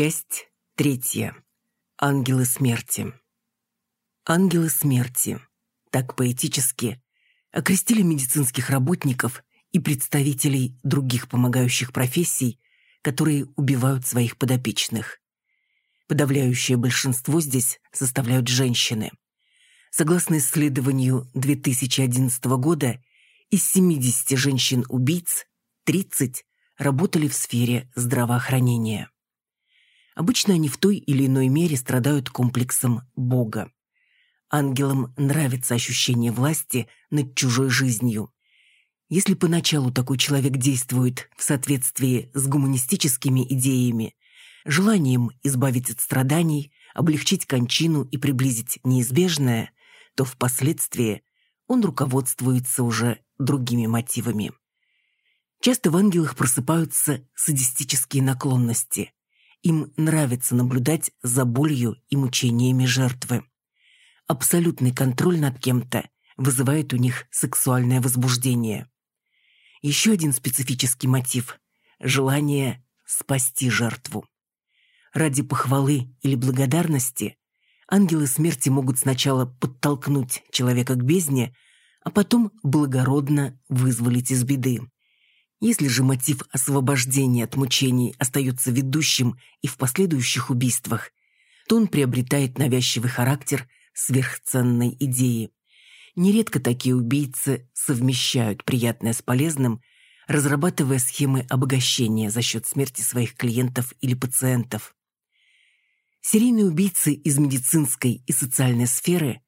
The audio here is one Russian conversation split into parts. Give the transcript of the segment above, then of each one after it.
Часть третья. Ангелы смерти. Ангелы смерти. Так поэтически окрестили медицинских работников и представителей других помогающих профессий, которые убивают своих подопечных. Подавляющее большинство здесь составляют женщины. Согласно исследованию 2011 года, из 70 женщин-убийц 30 работали в сфере здравоохранения. Обычно они в той или иной мере страдают комплексом Бога. Ангелам нравится ощущение власти над чужой жизнью. Если поначалу такой человек действует в соответствии с гуманистическими идеями, желанием избавить от страданий, облегчить кончину и приблизить неизбежное, то впоследствии он руководствуется уже другими мотивами. Часто в ангелах просыпаются садистические наклонности. Им нравится наблюдать за болью и мучениями жертвы. Абсолютный контроль над кем-то вызывает у них сексуальное возбуждение. Еще один специфический мотив – желание спасти жертву. Ради похвалы или благодарности ангелы смерти могут сначала подтолкнуть человека к бездне, а потом благородно вызволить из беды. Если же мотив освобождения от мучений остается ведущим и в последующих убийствах, то он приобретает навязчивый характер сверхценной идеи. Нередко такие убийцы совмещают приятное с полезным, разрабатывая схемы обогащения за счет смерти своих клиентов или пациентов. Серийные убийцы из медицинской и социальной сферы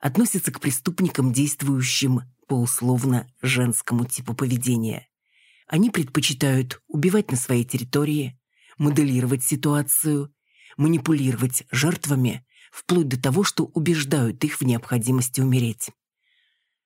относятся к преступникам, действующим по условно женскому типу поведения. Они предпочитают убивать на своей территории, моделировать ситуацию, манипулировать жертвами, вплоть до того, что убеждают их в необходимости умереть.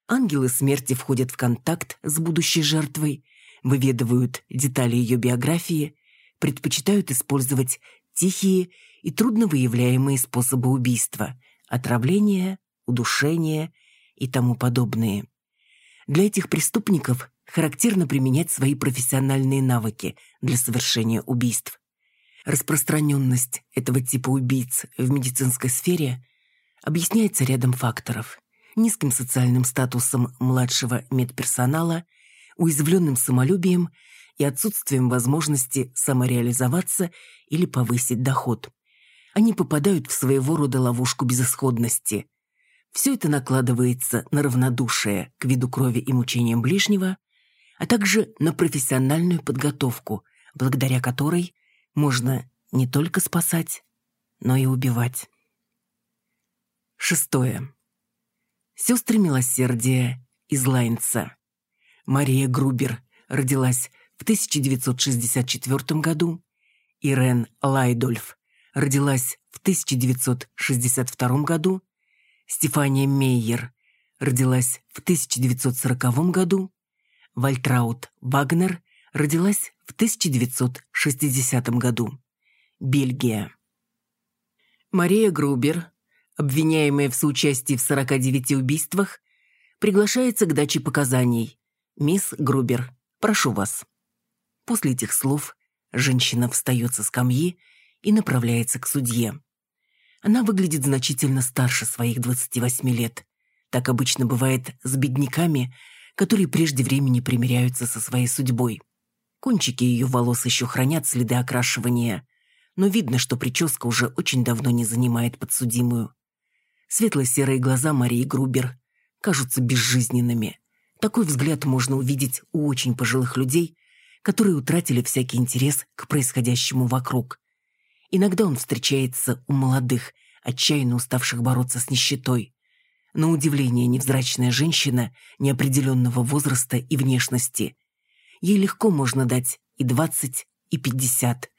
Ангелы смерти входят в контакт с будущей жертвой, выведывают детали ее биографии, предпочитают использовать тихие и трудновыявляемые способы убийства – отравление, удушение и тому подобные. Для этих преступников характерно применять свои профессиональные навыки для совершения убийств. Распространенность этого типа убийц в медицинской сфере объясняется рядом факторов. Низким социальным статусом младшего медперсонала, уязвленным самолюбием и отсутствием возможности самореализоваться или повысить доход. Они попадают в своего рода ловушку безысходности. Все это накладывается на равнодушие к виду крови и мучениям ближнего – а также на профессиональную подготовку, благодаря которой можно не только спасать, но и убивать. Шестое. Сестры милосердия из Лайнца. Мария Грубер родилась в 1964 году, Ирен Лайдольф родилась в 1962 году, Стефания Мейер родилась в 1940 году, Вальтраут Вагнер родилась в 1960 году. Бельгия. Мария Грубер, обвиняемая в соучастии в 49 убийствах, приглашается к даче показаний. «Мисс Грубер, прошу вас». После этих слов женщина встает со скамьи и направляется к судье. Она выглядит значительно старше своих 28 лет. Так обычно бывает с бедняками, которые прежде времени примиряются со своей судьбой. Кончики ее волос еще хранят следы окрашивания, но видно, что прическа уже очень давно не занимает подсудимую. Светло-серые глаза Марии Грубер кажутся безжизненными. Такой взгляд можно увидеть у очень пожилых людей, которые утратили всякий интерес к происходящему вокруг. Иногда он встречается у молодых, отчаянно уставших бороться с нищетой. На удивление невзрачная женщина неопределенного возраста и внешности. Ей легко можно дать и двадцать, и пятьдесят.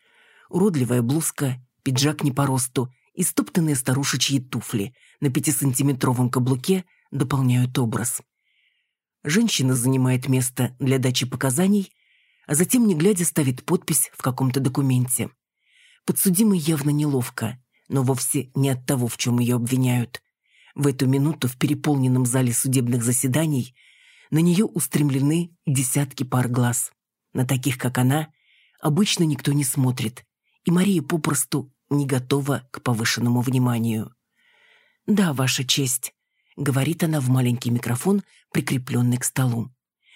Уродливая блузка, пиджак не по росту и стоптанные старушечьи туфли на пятисантиметровом каблуке дополняют образ. Женщина занимает место для дачи показаний, а затем, не глядя, ставит подпись в каком-то документе. Подсудимый явно неловко, но вовсе не от того, в чем ее обвиняют. В эту минуту в переполненном зале судебных заседаний на нее устремлены десятки пар глаз. На таких, как она, обычно никто не смотрит, и Мария попросту не готова к повышенному вниманию. «Да, Ваша честь», — говорит она в маленький микрофон, прикрепленный к столу.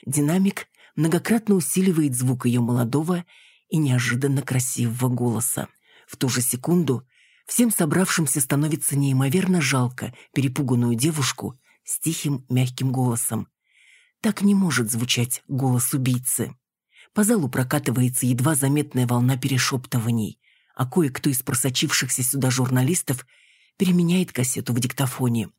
Динамик многократно усиливает звук ее молодого и неожиданно красивого голоса. В ту же секунду всем собравшимся становится неимоверно жалко перепуганную девушку с тихим мягким голосом. Так не может звучать голос убийцы. По залу прокатывается едва заметная волна перешептываний, а кое-кто из просочившихся сюда журналистов переменяет кассету в диктофоне.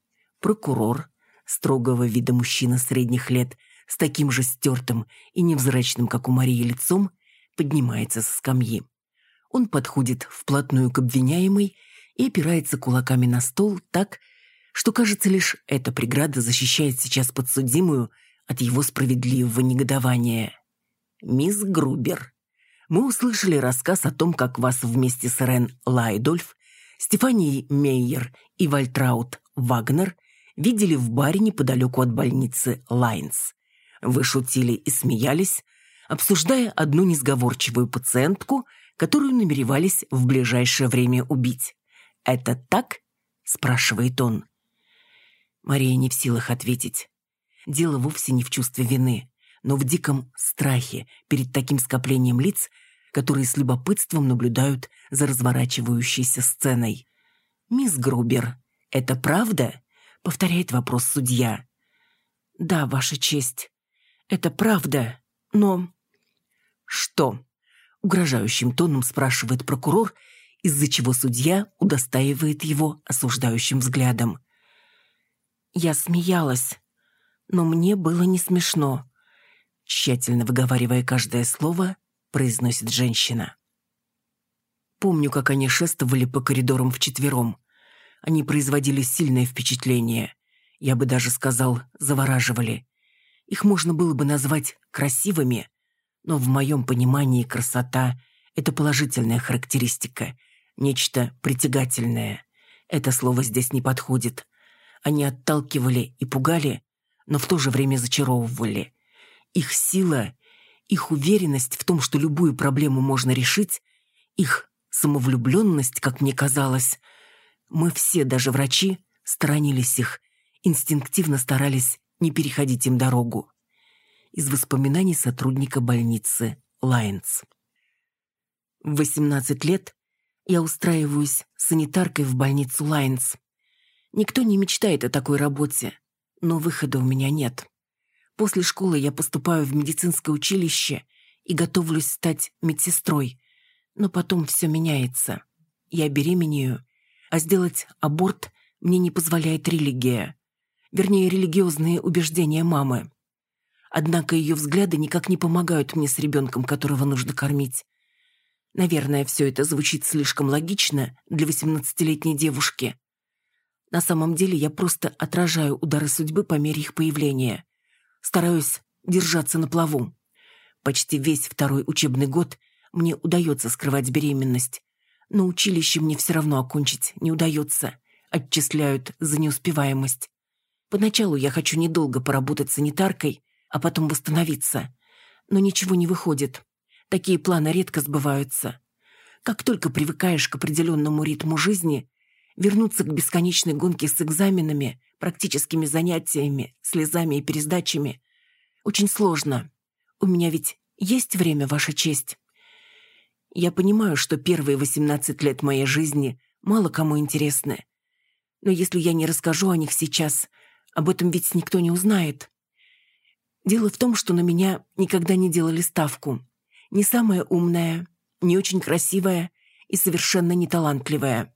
Прокурор, строгого вида мужчина средних лет, с таким же стертым и невзрачным, как у Марии, лицом, поднимается со скамьи. Он подходит вплотную к обвиняемой и опирается кулаками на стол так, что, кажется, лишь эта преграда защищает сейчас подсудимую от его справедливого негодования. «Мисс Грубер, мы услышали рассказ о том, как вас вместе с Ирен Лайдольф, Стефанией Мейер и Вальтраут Вагнер видели в баре неподалеку от больницы Лайнц. Вы шутили и смеялись, обсуждая одну несговорчивую пациентку, которую намеревались в ближайшее время убить. «Это так?» – спрашивает он. Мария не в силах ответить. Дело вовсе не в чувстве вины, но в диком страхе перед таким скоплением лиц, которые с любопытством наблюдают за разворачивающейся сценой. «Мисс Грубер, это правда?» — повторяет вопрос судья. «Да, Ваша честь, это правда, но...» «Что?» — угрожающим тоном спрашивает прокурор, из-за чего судья удостаивает его осуждающим взглядом. Я смеялась, но мне было не смешно. Тщательно выговаривая каждое слово, произносит женщина. Помню, как они шествовали по коридорам вчетвером. Они производили сильное впечатление. Я бы даже сказал, завораживали. Их можно было бы назвать красивыми, но в моем понимании красота — это положительная характеристика, нечто притягательное. Это слово здесь не подходит. Они отталкивали и пугали, но в то же время зачаровывали. Их сила, их уверенность в том, что любую проблему можно решить, их самовлюбленность, как мне казалось. Мы все, даже врачи, сторонились их, инстинктивно старались не переходить им дорогу. Из воспоминаний сотрудника больницы Лайнц. В 18 лет я устраиваюсь санитаркой в больницу Лайнц. Никто не мечтает о такой работе, но выхода у меня нет. После школы я поступаю в медицинское училище и готовлюсь стать медсестрой, но потом все меняется. Я беременею, а сделать аборт мне не позволяет религия. Вернее, религиозные убеждения мамы. Однако ее взгляды никак не помогают мне с ребенком, которого нужно кормить. Наверное, все это звучит слишком логично для 18-летней девушки. На самом деле я просто отражаю удары судьбы по мере их появления. Стараюсь держаться на плаву. Почти весь второй учебный год мне удается скрывать беременность. Но училище мне все равно окончить не удается. Отчисляют за неуспеваемость. Поначалу я хочу недолго поработать санитаркой, а потом восстановиться. Но ничего не выходит. Такие планы редко сбываются. Как только привыкаешь к определенному ритму жизни, вернуться к бесконечной гонке с экзаменами, практическими занятиями, слезами и пересдачами. Очень сложно. У меня ведь есть время, Ваша честь. Я понимаю, что первые 18 лет моей жизни мало кому интересны. Но если я не расскажу о них сейчас, об этом ведь никто не узнает. Дело в том, что на меня никогда не делали ставку. Не самая умная, не очень красивая и совершенно не талантливая.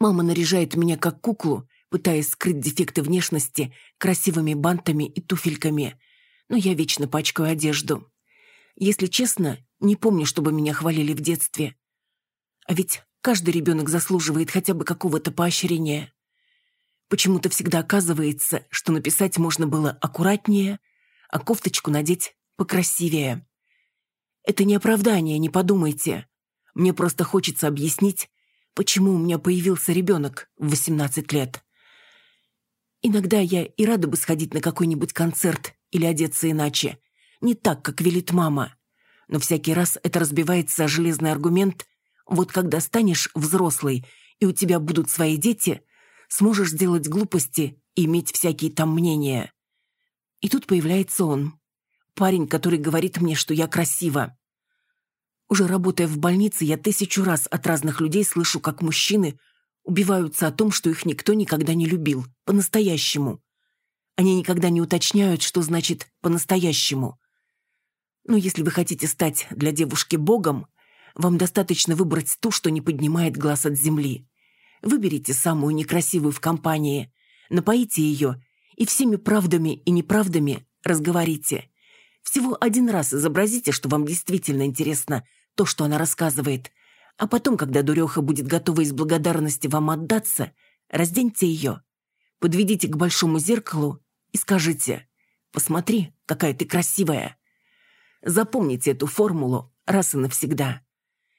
Мама наряжает меня как куклу, пытаясь скрыть дефекты внешности красивыми бантами и туфельками. Но я вечно пачкаю одежду. Если честно, не помню, чтобы меня хвалили в детстве. А ведь каждый ребенок заслуживает хотя бы какого-то поощрения. Почему-то всегда оказывается, что написать можно было аккуратнее, а кофточку надеть покрасивее. Это не оправдание, не подумайте. Мне просто хочется объяснить, почему у меня появился ребенок в 18 лет. Иногда я и рада бы сходить на какой-нибудь концерт или одеться иначе. Не так, как велит мама. Но всякий раз это разбивается о железный аргумент Вот когда станешь взрослой, и у тебя будут свои дети, сможешь делать глупости и иметь всякие там мнения. И тут появляется он. Парень, который говорит мне, что я красива. Уже работая в больнице, я тысячу раз от разных людей слышу, как мужчины убиваются о том, что их никто никогда не любил, по-настоящему. Они никогда не уточняют, что значит «по-настоящему». Но если вы хотите стать для девушки богом, вам достаточно выбрать ту, что не поднимает глаз от земли. Выберите самую некрасивую в компании, напоите ее и всеми правдами и неправдами разговорите. Всего один раз изобразите, что вам действительно интересно то, что она рассказывает, а потом, когда дуреха будет готова из благодарности вам отдаться, разденьте ее, подведите к большому зеркалу и скажите «Посмотри, какая ты красивая». Запомните эту формулу раз и навсегда.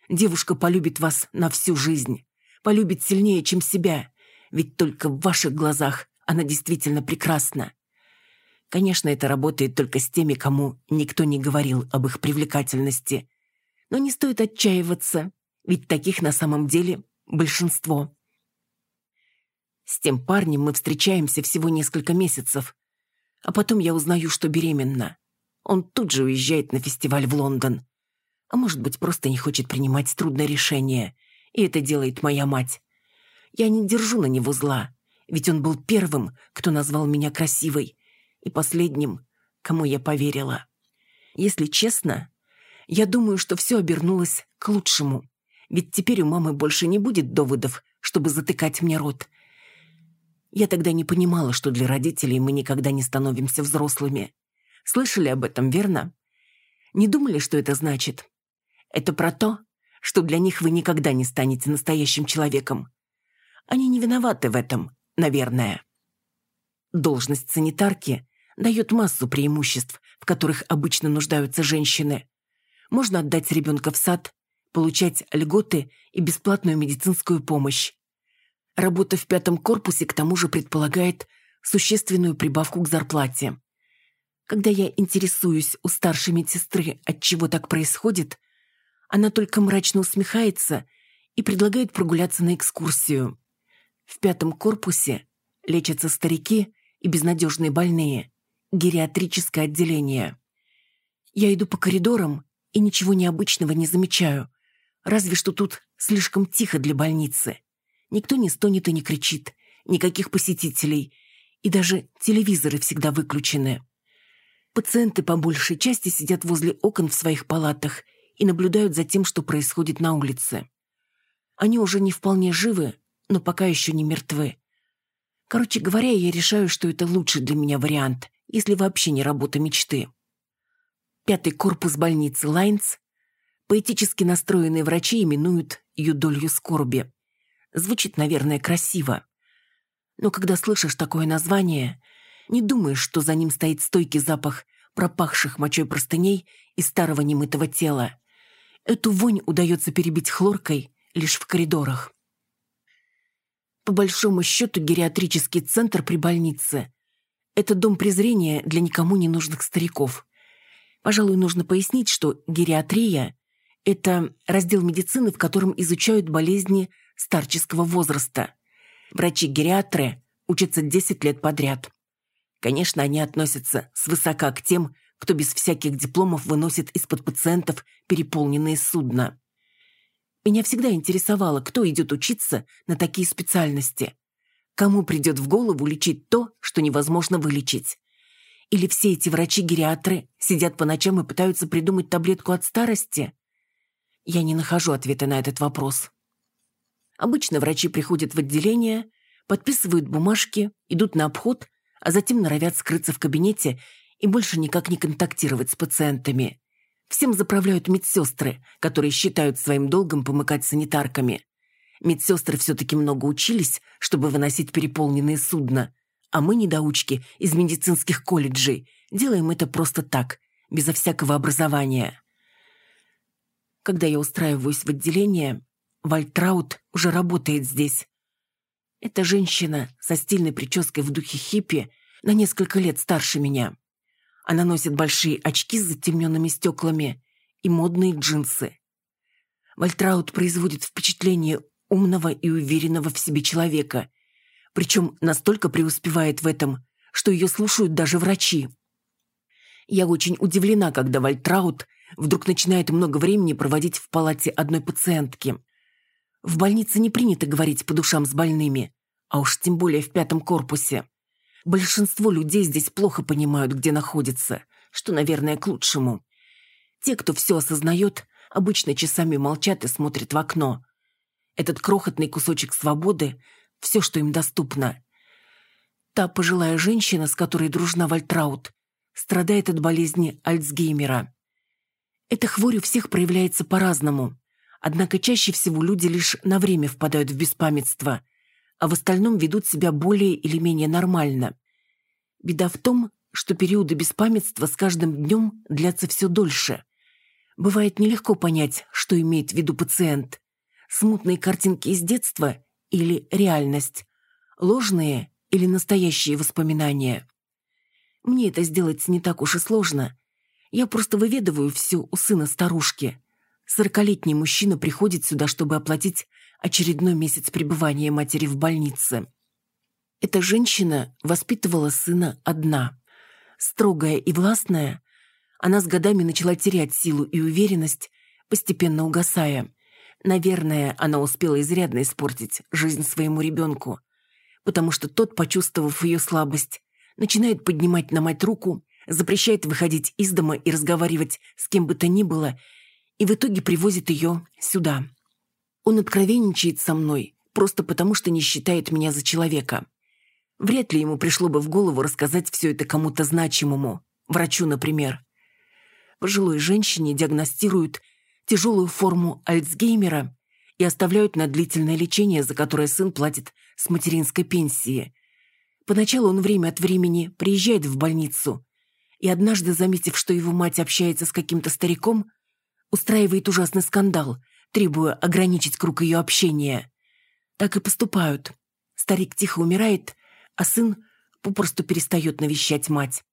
Девушка полюбит вас на всю жизнь, полюбит сильнее, чем себя, ведь только в ваших глазах она действительно прекрасна. Конечно, это работает только с теми, кому никто не говорил об их привлекательности. Но не стоит отчаиваться, ведь таких на самом деле большинство. С тем парнем мы встречаемся всего несколько месяцев, а потом я узнаю, что беременна. Он тут же уезжает на фестиваль в Лондон. А может быть, просто не хочет принимать трудное решение. И это делает моя мать. Я не держу на него зла, ведь он был первым, кто назвал меня красивой, и последним, кому я поверила. Если честно, я думаю, что все обернулось к лучшему. Ведь теперь у мамы больше не будет доводов, чтобы затыкать мне рот. Я тогда не понимала, что для родителей мы никогда не становимся взрослыми. Слышали об этом, верно? Не думали, что это значит? Это про то, что для них вы никогда не станете настоящим человеком. Они не виноваты в этом, наверное. Должность санитарки дает массу преимуществ, в которых обычно нуждаются женщины. Можно отдать ребенка в сад, получать льготы и бесплатную медицинскую помощь. Работа в пятом корпусе к тому же предполагает существенную прибавку к зарплате. Когда я интересуюсь у старшей медсестры, от чего так происходит, она только мрачно усмехается и предлагает прогуляться на экскурсию. В пятом корпусе лечатся старики и безнадежные больные, гериатрическое отделение. Я иду по коридорам и ничего необычного не замечаю, разве что тут слишком тихо для больницы. Никто не стонет и не кричит, никаких посетителей, и даже телевизоры всегда выключены. Пациенты по большей части сидят возле окон в своих палатах и наблюдают за тем, что происходит на улице. Они уже не вполне живы, но пока еще не мертвы. Короче говоря, я решаю, что это лучший для меня вариант, если вообще не работа мечты. Пятый корпус больницы Лайнс поэтически настроенные врачи именуют ее долью скорби. Звучит, наверное, красиво. Но когда слышишь такое название, не думаешь, что за ним стоит стойкий запах пропахших мочой простыней и старого немытого тела. Эту вонь удается перебить хлоркой лишь в коридорах. По большому счету, гериатрический центр при больнице – это дом презрения для никому не нужных стариков. Пожалуй, нужно пояснить, что гериатрия – это раздел медицины, в котором изучают болезни старческого возраста. Врачи-гериатры учатся 10 лет подряд. Конечно, они относятся свысока к тем, кто без всяких дипломов выносит из-под пациентов переполненные судна. Меня всегда интересовало, кто идет учиться на такие специальности. Кому придет в голову лечить то, что невозможно вылечить? Или все эти врачи-гериатры сидят по ночам и пытаются придумать таблетку от старости? Я не нахожу ответа на этот вопрос. Обычно врачи приходят в отделение, подписывают бумажки, идут на обход а затем норовят скрыться в кабинете и больше никак не контактировать с пациентами. Всем заправляют медсестры, которые считают своим долгом помыкать санитарками. Медсестры все-таки много учились, чтобы выносить переполненные судна, а мы, недоучки, из медицинских колледжей, делаем это просто так, безо всякого образования. Когда я устраиваюсь в отделение, Вальтраут уже работает здесь. Эта женщина со стильной прической в духе хиппи на несколько лет старше меня. Она носит большие очки с затемненными стеклами и модные джинсы. Вальтраут производит впечатление умного и уверенного в себе человека, причем настолько преуспевает в этом, что ее слушают даже врачи. Я очень удивлена, когда Вальтраут вдруг начинает много времени проводить в палате одной пациентки. В больнице не принято говорить по душам с больными, а уж тем более в пятом корпусе. Большинство людей здесь плохо понимают, где находятся, что, наверное, к лучшему. Те, кто все осознает, обычно часами молчат и смотрят в окно. Этот крохотный кусочек свободы – все, что им доступно. Та пожилая женщина, с которой дружна Вальтраут, страдает от болезни Альцгеймера. Эта хворь у всех проявляется по-разному, однако чаще всего люди лишь на время впадают в беспамятство, а в остальном ведут себя более или менее нормально. Беда в том, что периоды беспамятства с каждым днем длятся все дольше. Бывает нелегко понять, что имеет в виду пациент. Смутные картинки из детства или реальность. Ложные или настоящие воспоминания. Мне это сделать не так уж и сложно. Я просто выведываю все у сына старушки. Сорокалетний мужчина приходит сюда, чтобы оплатить очередной месяц пребывания матери в больнице. Эта женщина воспитывала сына одна. Строгая и властная, она с годами начала терять силу и уверенность, постепенно угасая. Наверное, она успела изрядно испортить жизнь своему ребенку, потому что тот, почувствовав ее слабость, начинает поднимать на мать руку, запрещает выходить из дома и разговаривать с кем бы то ни было, и в итоге привозит ее сюда. Он откровенничает со мной, просто потому что не считает меня за человека. Вряд ли ему пришло бы в голову рассказать все это кому-то значимому, врачу, например пожилой женщине диагностируют тяжелую форму Альцгеймера и оставляют на длительное лечение, за которое сын платит с материнской пенсии. Поначалу он время от времени приезжает в больницу и однажды, заметив, что его мать общается с каким-то стариком, устраивает ужасный скандал, требуя ограничить круг ее общения. Так и поступают. Старик тихо умирает, а сын попросту перестает навещать мать.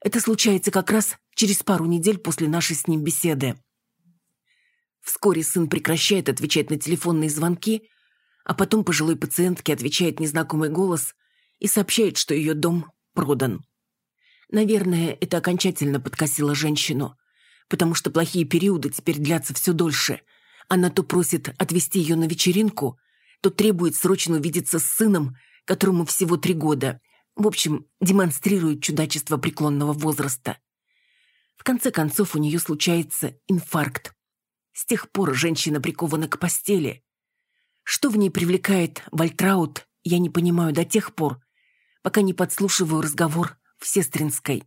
Это случается как раз через пару недель после нашей с ним беседы. Вскоре сын прекращает отвечать на телефонные звонки, а потом пожилой пациентке отвечает незнакомый голос и сообщает, что ее дом продан. Наверное, это окончательно подкосило женщину, потому что плохие периоды теперь длятся все дольше. Она то просит отвезти ее на вечеринку, то требует срочно увидеться с сыном, которому всего три года – в общем, демонстрирует чудачества преклонного возраста. В конце концов, у нее случается инфаркт. С тех пор женщина прикована к постели. Что в ней привлекает Вальтраут, я не понимаю до тех пор, пока не подслушиваю разговор в сестринской.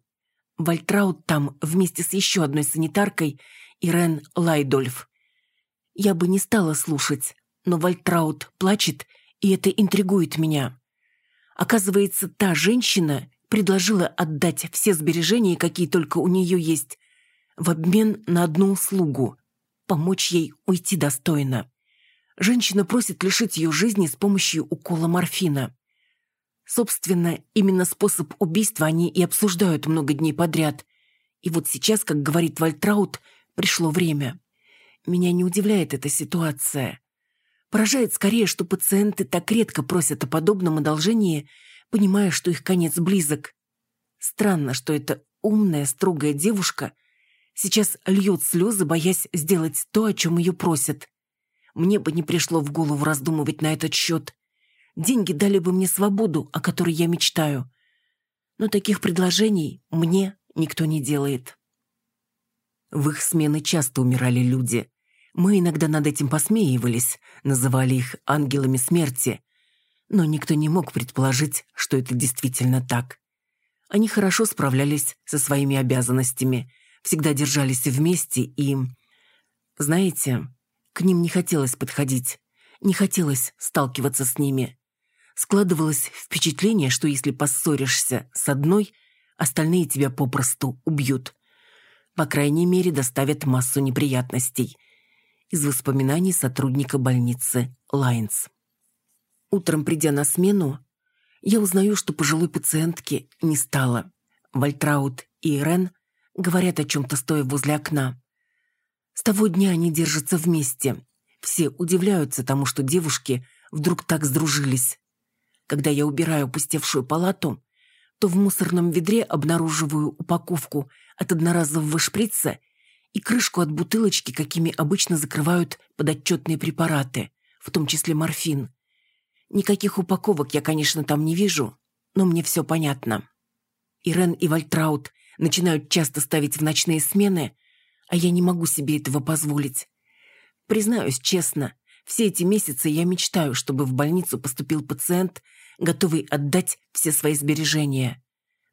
Вальтраут там вместе с еще одной санитаркой Ирен Лайдольф. Я бы не стала слушать, но Вальтраут плачет, и это интригует меня. Оказывается, та женщина предложила отдать все сбережения, какие только у нее есть, в обмен на одну услугу – помочь ей уйти достойно. Женщина просит лишить ее жизни с помощью укола морфина. Собственно, именно способ убийства они и обсуждают много дней подряд. И вот сейчас, как говорит Вальтраут, пришло время. Меня не удивляет эта ситуация. Поражает скорее, что пациенты так редко просят о подобном одолжении, понимая, что их конец близок. Странно, что эта умная, строгая девушка сейчас льет слезы, боясь сделать то, о чем ее просят. Мне бы не пришло в голову раздумывать на этот счет. Деньги дали бы мне свободу, о которой я мечтаю. Но таких предложений мне никто не делает. В их смены часто умирали люди. Мы иногда над этим посмеивались, называли их ангелами смерти. Но никто не мог предположить, что это действительно так. Они хорошо справлялись со своими обязанностями, всегда держались вместе и... Знаете, к ним не хотелось подходить, не хотелось сталкиваться с ними. Складывалось впечатление, что если поссоришься с одной, остальные тебя попросту убьют. По крайней мере, доставят массу неприятностей – из воспоминаний сотрудника больницы Лайнц. Утром, придя на смену, я узнаю, что пожилой пациентки не стало. Вальтраут и Ирен говорят о чем-то, стоя возле окна. С того дня они держатся вместе. Все удивляются тому, что девушки вдруг так сдружились. Когда я убираю опустевшую палату, то в мусорном ведре обнаруживаю упаковку от одноразового шприца и крышку от бутылочки, какими обычно закрывают подотчетные препараты, в том числе морфин. Никаких упаковок я, конечно, там не вижу, но мне все понятно. Ирен и Вальтраут начинают часто ставить в ночные смены, а я не могу себе этого позволить. Признаюсь честно, все эти месяцы я мечтаю, чтобы в больницу поступил пациент, готовый отдать все свои сбережения.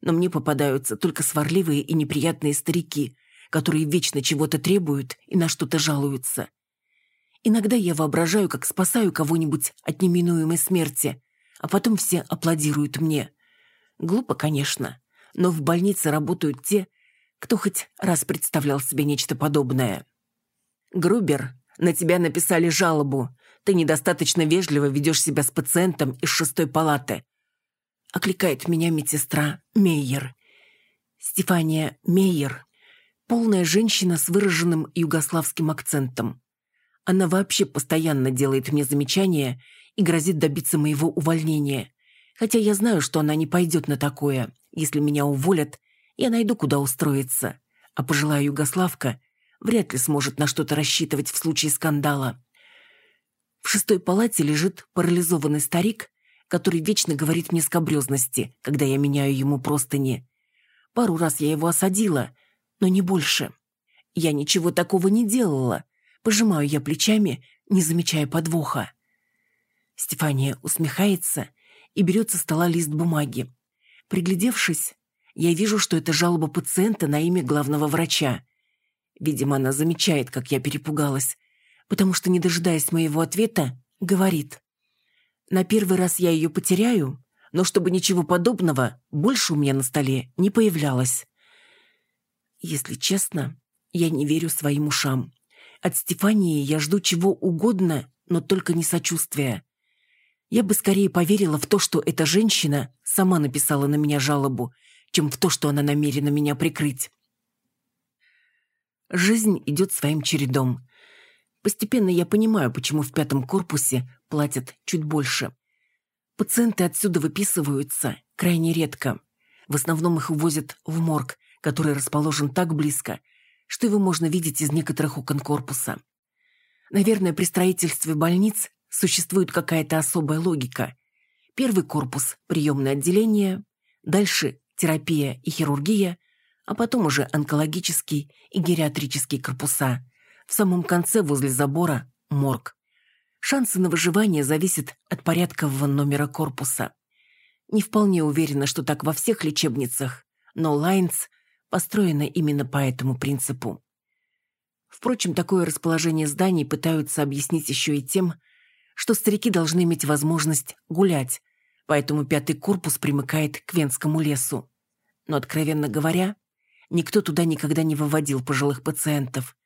Но мне попадаются только сварливые и неприятные старики, которые вечно чего-то требуют и на что-то жалуются. Иногда я воображаю, как спасаю кого-нибудь от неминуемой смерти, а потом все аплодируют мне. Глупо, конечно, но в больнице работают те, кто хоть раз представлял себе нечто подобное. «Грубер, на тебя написали жалобу. Ты недостаточно вежливо ведешь себя с пациентом из шестой палаты». Окликает меня медсестра Мейер. Стефания Мейер. Полная женщина с выраженным югославским акцентом. Она вообще постоянно делает мне замечания и грозит добиться моего увольнения. Хотя я знаю, что она не пойдет на такое. Если меня уволят, я найду, куда устроиться. А пожилая югославка вряд ли сможет на что-то рассчитывать в случае скандала. В шестой палате лежит парализованный старик, который вечно говорит мне скобрезности, когда я меняю ему простыни. Пару раз я его осадила, но не больше. Я ничего такого не делала. Пожимаю я плечами, не замечая подвоха. Стефания усмехается и берет со стола лист бумаги. Приглядевшись, я вижу, что это жалоба пациента на имя главного врача. Видимо, она замечает, как я перепугалась, потому что, не дожидаясь моего ответа, говорит. На первый раз я ее потеряю, но чтобы ничего подобного больше у меня на столе не появлялось. Если честно, я не верю своим ушам. От Стефании я жду чего угодно, но только не сочувствия. Я бы скорее поверила в то, что эта женщина сама написала на меня жалобу, чем в то, что она намерена меня прикрыть. Жизнь идет своим чередом. Постепенно я понимаю, почему в пятом корпусе платят чуть больше. Пациенты отсюда выписываются крайне редко. В основном их увозят в морг, который расположен так близко, что его можно видеть из некоторых окон корпуса. Наверное, при строительстве больниц существует какая-то особая логика. Первый корпус – приемное отделение, дальше терапия и хирургия, а потом уже онкологический и гериатрический корпуса. В самом конце, возле забора, морг. Шансы на выживание зависят от порядкового номера корпуса. Не вполне уверена, что так во всех лечебницах, но Лайнс построена именно по этому принципу. Впрочем, такое расположение зданий пытаются объяснить еще и тем, что старики должны иметь возможность гулять, поэтому пятый корпус примыкает к Венскому лесу. Но, откровенно говоря, никто туда никогда не выводил пожилых пациентов.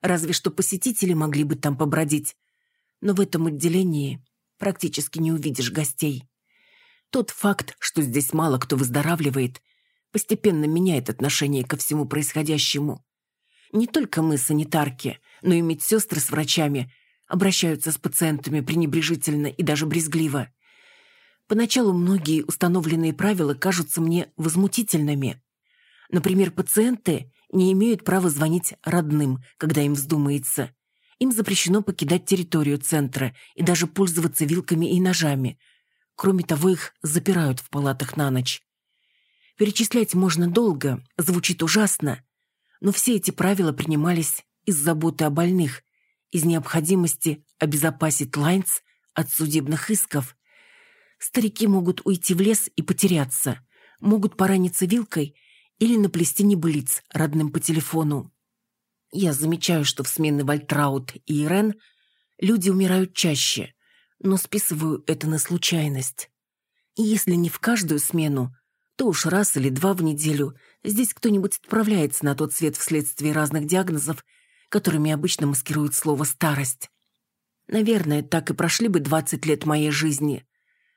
Разве что посетители могли бы там побродить. Но в этом отделении практически не увидишь гостей. Тот факт, что здесь мало кто выздоравливает, постепенно меняет отношение ко всему происходящему. Не только мы, санитарки, но и медсестры с врачами обращаются с пациентами пренебрежительно и даже брезгливо. Поначалу многие установленные правила кажутся мне возмутительными. Например, пациенты не имеют права звонить родным, когда им вздумается. Им запрещено покидать территорию центра и даже пользоваться вилками и ножами. Кроме того, их запирают в палатах на ночь. Перечислять можно долго, звучит ужасно, но все эти правила принимались из заботы о больных, из необходимости обезопасить Лайнс от судебных исков. Старики могут уйти в лес и потеряться, могут пораниться вилкой или наплести небылиц родным по телефону. Я замечаю, что в смены Вальтраут и Ирен люди умирают чаще, но списываю это на случайность. И если не в каждую смену, то уж раз или два в неделю здесь кто-нибудь отправляется на тот свет вследствие разных диагнозов, которыми обычно маскируют слово «старость». Наверное, так и прошли бы 20 лет моей жизни,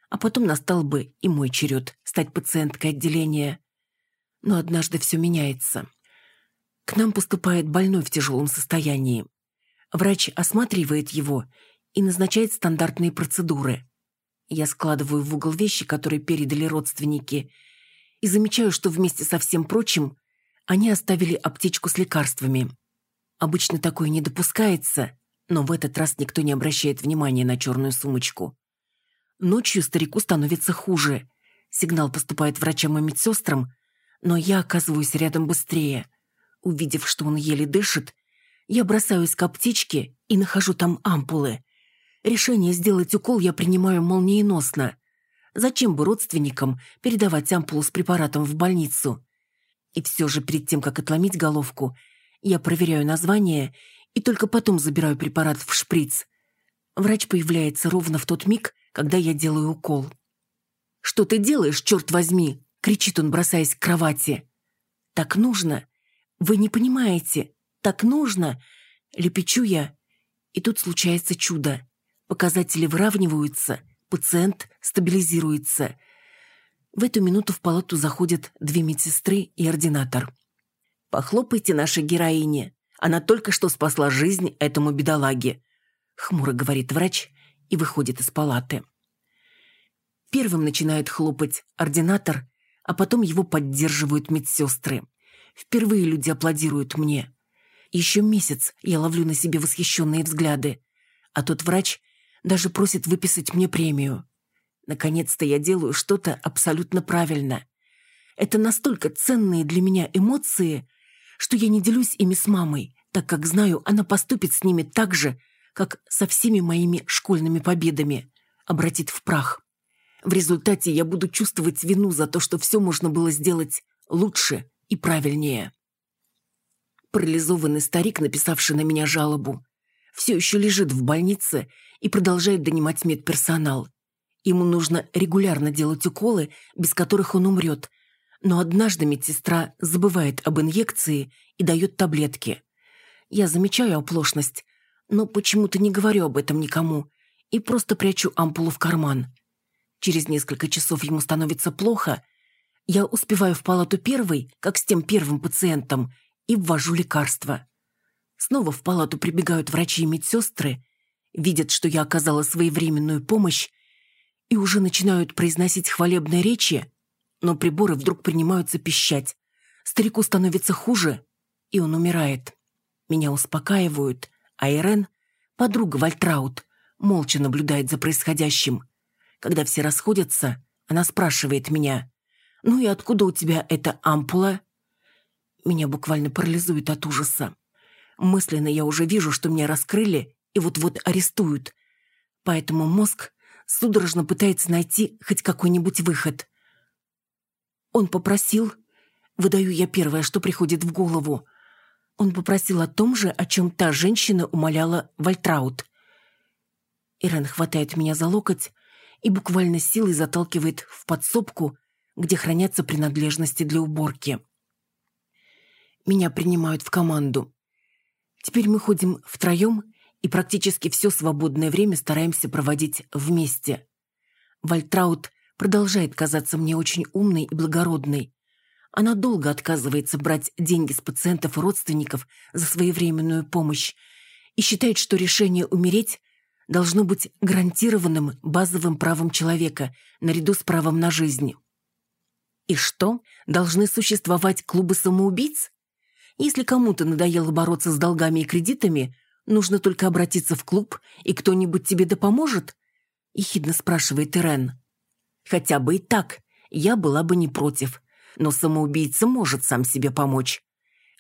а потом настал бы и мой черед стать пациенткой отделения. Но однажды все меняется. К нам поступает больной в тяжелом состоянии. Врач осматривает его и назначает стандартные процедуры. Я складываю в угол вещи, которые передали родственники, и замечаю, что вместе со всем прочим они оставили аптечку с лекарствами. Обычно такое не допускается, но в этот раз никто не обращает внимания на черную сумочку. Ночью старику становится хуже. Сигнал поступает врачам и медсестрам, но я оказываюсь рядом быстрее. Увидев, что он еле дышит, я бросаюсь к аптечке и нахожу там ампулы. Решение сделать укол я принимаю молниеносно. Зачем бы родственникам передавать ампулу с препаратом в больницу? И все же перед тем, как отломить головку, я проверяю название и только потом забираю препарат в шприц. Врач появляется ровно в тот миг, когда я делаю укол. «Что ты делаешь, черт возьми?» — кричит он, бросаясь к кровати. «Так нужно. Вы не понимаете. Так нужно!» — лепечу я. И тут случается чудо. Показатели выравниваются, пациент стабилизируется. В эту минуту в палату заходят две медсестры и ординатор. «Похлопайте нашей героине. Она только что спасла жизнь этому бедолаге», — хмуро говорит врач и выходит из палаты. Первым начинает хлопать ординатор, а потом его поддерживают медсестры. Впервые люди аплодируют мне. Еще месяц я ловлю на себе восхищенные взгляды, а тот врач даже просит выписать мне премию. Наконец-то я делаю что-то абсолютно правильно. Это настолько ценные для меня эмоции, что я не делюсь ими с мамой, так как знаю, она поступит с ними так же, как со всеми моими школьными победами, обратит в прах. В результате я буду чувствовать вину за то, что все можно было сделать лучше и правильнее. Парализованный старик, написавший на меня жалобу, все еще лежит в больнице и продолжает донимать медперсонал. Ему нужно регулярно делать уколы, без которых он умрет. Но однажды медсестра забывает об инъекции и дает таблетки. Я замечаю оплошность, но почему-то не говорю об этом никому и просто прячу ампулу в карман. Через несколько часов ему становится плохо. Я успеваю в палату первой, как с тем первым пациентом, и ввожу лекарства. Снова в палату прибегают врачи и медсестры, видят, что я оказала своевременную помощь, и уже начинают произносить хвалебные речи, но приборы вдруг принимаются пищать. Старику становится хуже, и он умирает. Меня успокаивают, а Ирен, подруга Вальтраут, молча наблюдает за происходящим. Когда все расходятся, она спрашивает меня, «Ну и откуда у тебя эта ампула?» Меня буквально парализует от ужаса. Мысленно я уже вижу, что меня раскрыли и вот-вот арестуют. Поэтому мозг судорожно пытается найти хоть какой-нибудь выход. Он попросил, выдаю я первое, что приходит в голову, он попросил о том же, о чем та женщина умоляла Вальтраут. Ирен хватает меня за локоть и буквально силой заталкивает в подсобку, где хранятся принадлежности для уборки. Меня принимают в команду. Теперь мы ходим втроем и практически все свободное время стараемся проводить вместе. Вальтраут продолжает казаться мне очень умной и благородной. Она долго отказывается брать деньги с пациентов и родственников за своевременную помощь и считает, что решение умереть должно быть гарантированным базовым правом человека наряду с правом на жизнь. И что, должны существовать клубы самоубийц? Если кому-то надоело бороться с долгами и кредитами, нужно только обратиться в клуб, и кто-нибудь тебе да поможет? Ехидно спрашивает Ирен. Хотя бы и так, я была бы не против но самоубийца может сам себе помочь.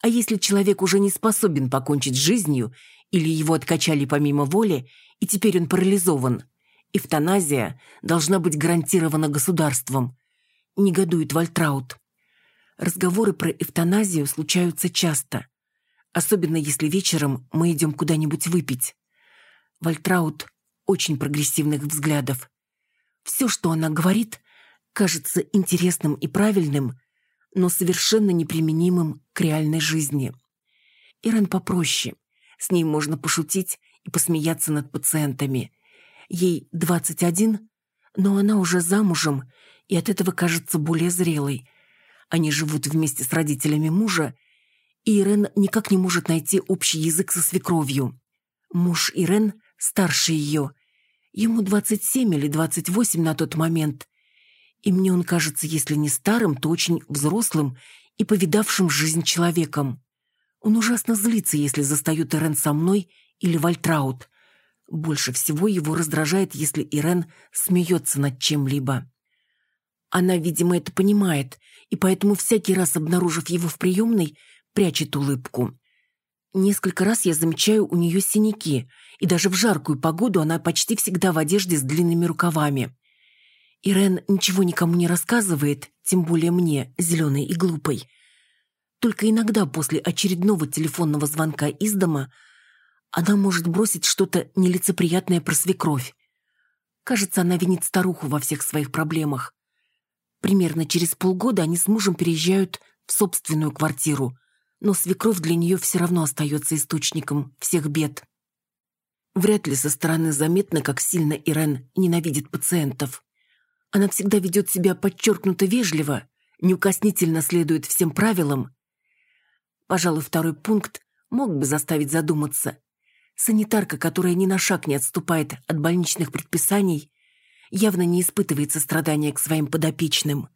А если человек уже не способен покончить с жизнью, или его откачали помимо воли, и теперь он парализован, эвтаназия должна быть гарантирована государством. Негодует Вальтраут. Разговоры про эвтаназию случаются часто, особенно если вечером мы идем куда-нибудь выпить. Вальтраут очень прогрессивных взглядов. Все, что она говорит, кажется интересным и правильным, но совершенно неприменимым к реальной жизни. Ирен попроще. С ней можно пошутить и посмеяться над пациентами. Ей 21, но она уже замужем и от этого кажется более зрелой. Они живут вместе с родителями мужа, Ирен никак не может найти общий язык со свекровью. Муж Ирен старше ее. Ему 27 или 28 на тот момент. И мне он кажется, если не старым, то очень взрослым и повидавшим жизнь человеком. Он ужасно злится, если застает Ирен со мной или Вальтраут. Больше всего его раздражает, если Ирен смеется над чем-либо. Она, видимо, это понимает, и поэтому всякий раз, обнаружив его в приемной, прячет улыбку. Несколько раз я замечаю у нее синяки, и даже в жаркую погоду она почти всегда в одежде с длинными рукавами. Ирен ничего никому не рассказывает, тем более мне, зеленой и глупой. Только иногда после очередного телефонного звонка из дома она может бросить что-то нелицеприятное про свекровь. Кажется, она винит старуху во всех своих проблемах. Примерно через полгода они с мужем переезжают в собственную квартиру, но свекровь для нее все равно остается источником всех бед. Вряд ли со стороны заметно, как сильно Ирен ненавидит пациентов. Она всегда ведет себя подчеркнуто вежливо, неукоснительно следует всем правилам. Пожалуй, второй пункт мог бы заставить задуматься. Санитарка, которая ни на шаг не отступает от больничных предписаний, явно не испытывает сострадания к своим подопечным.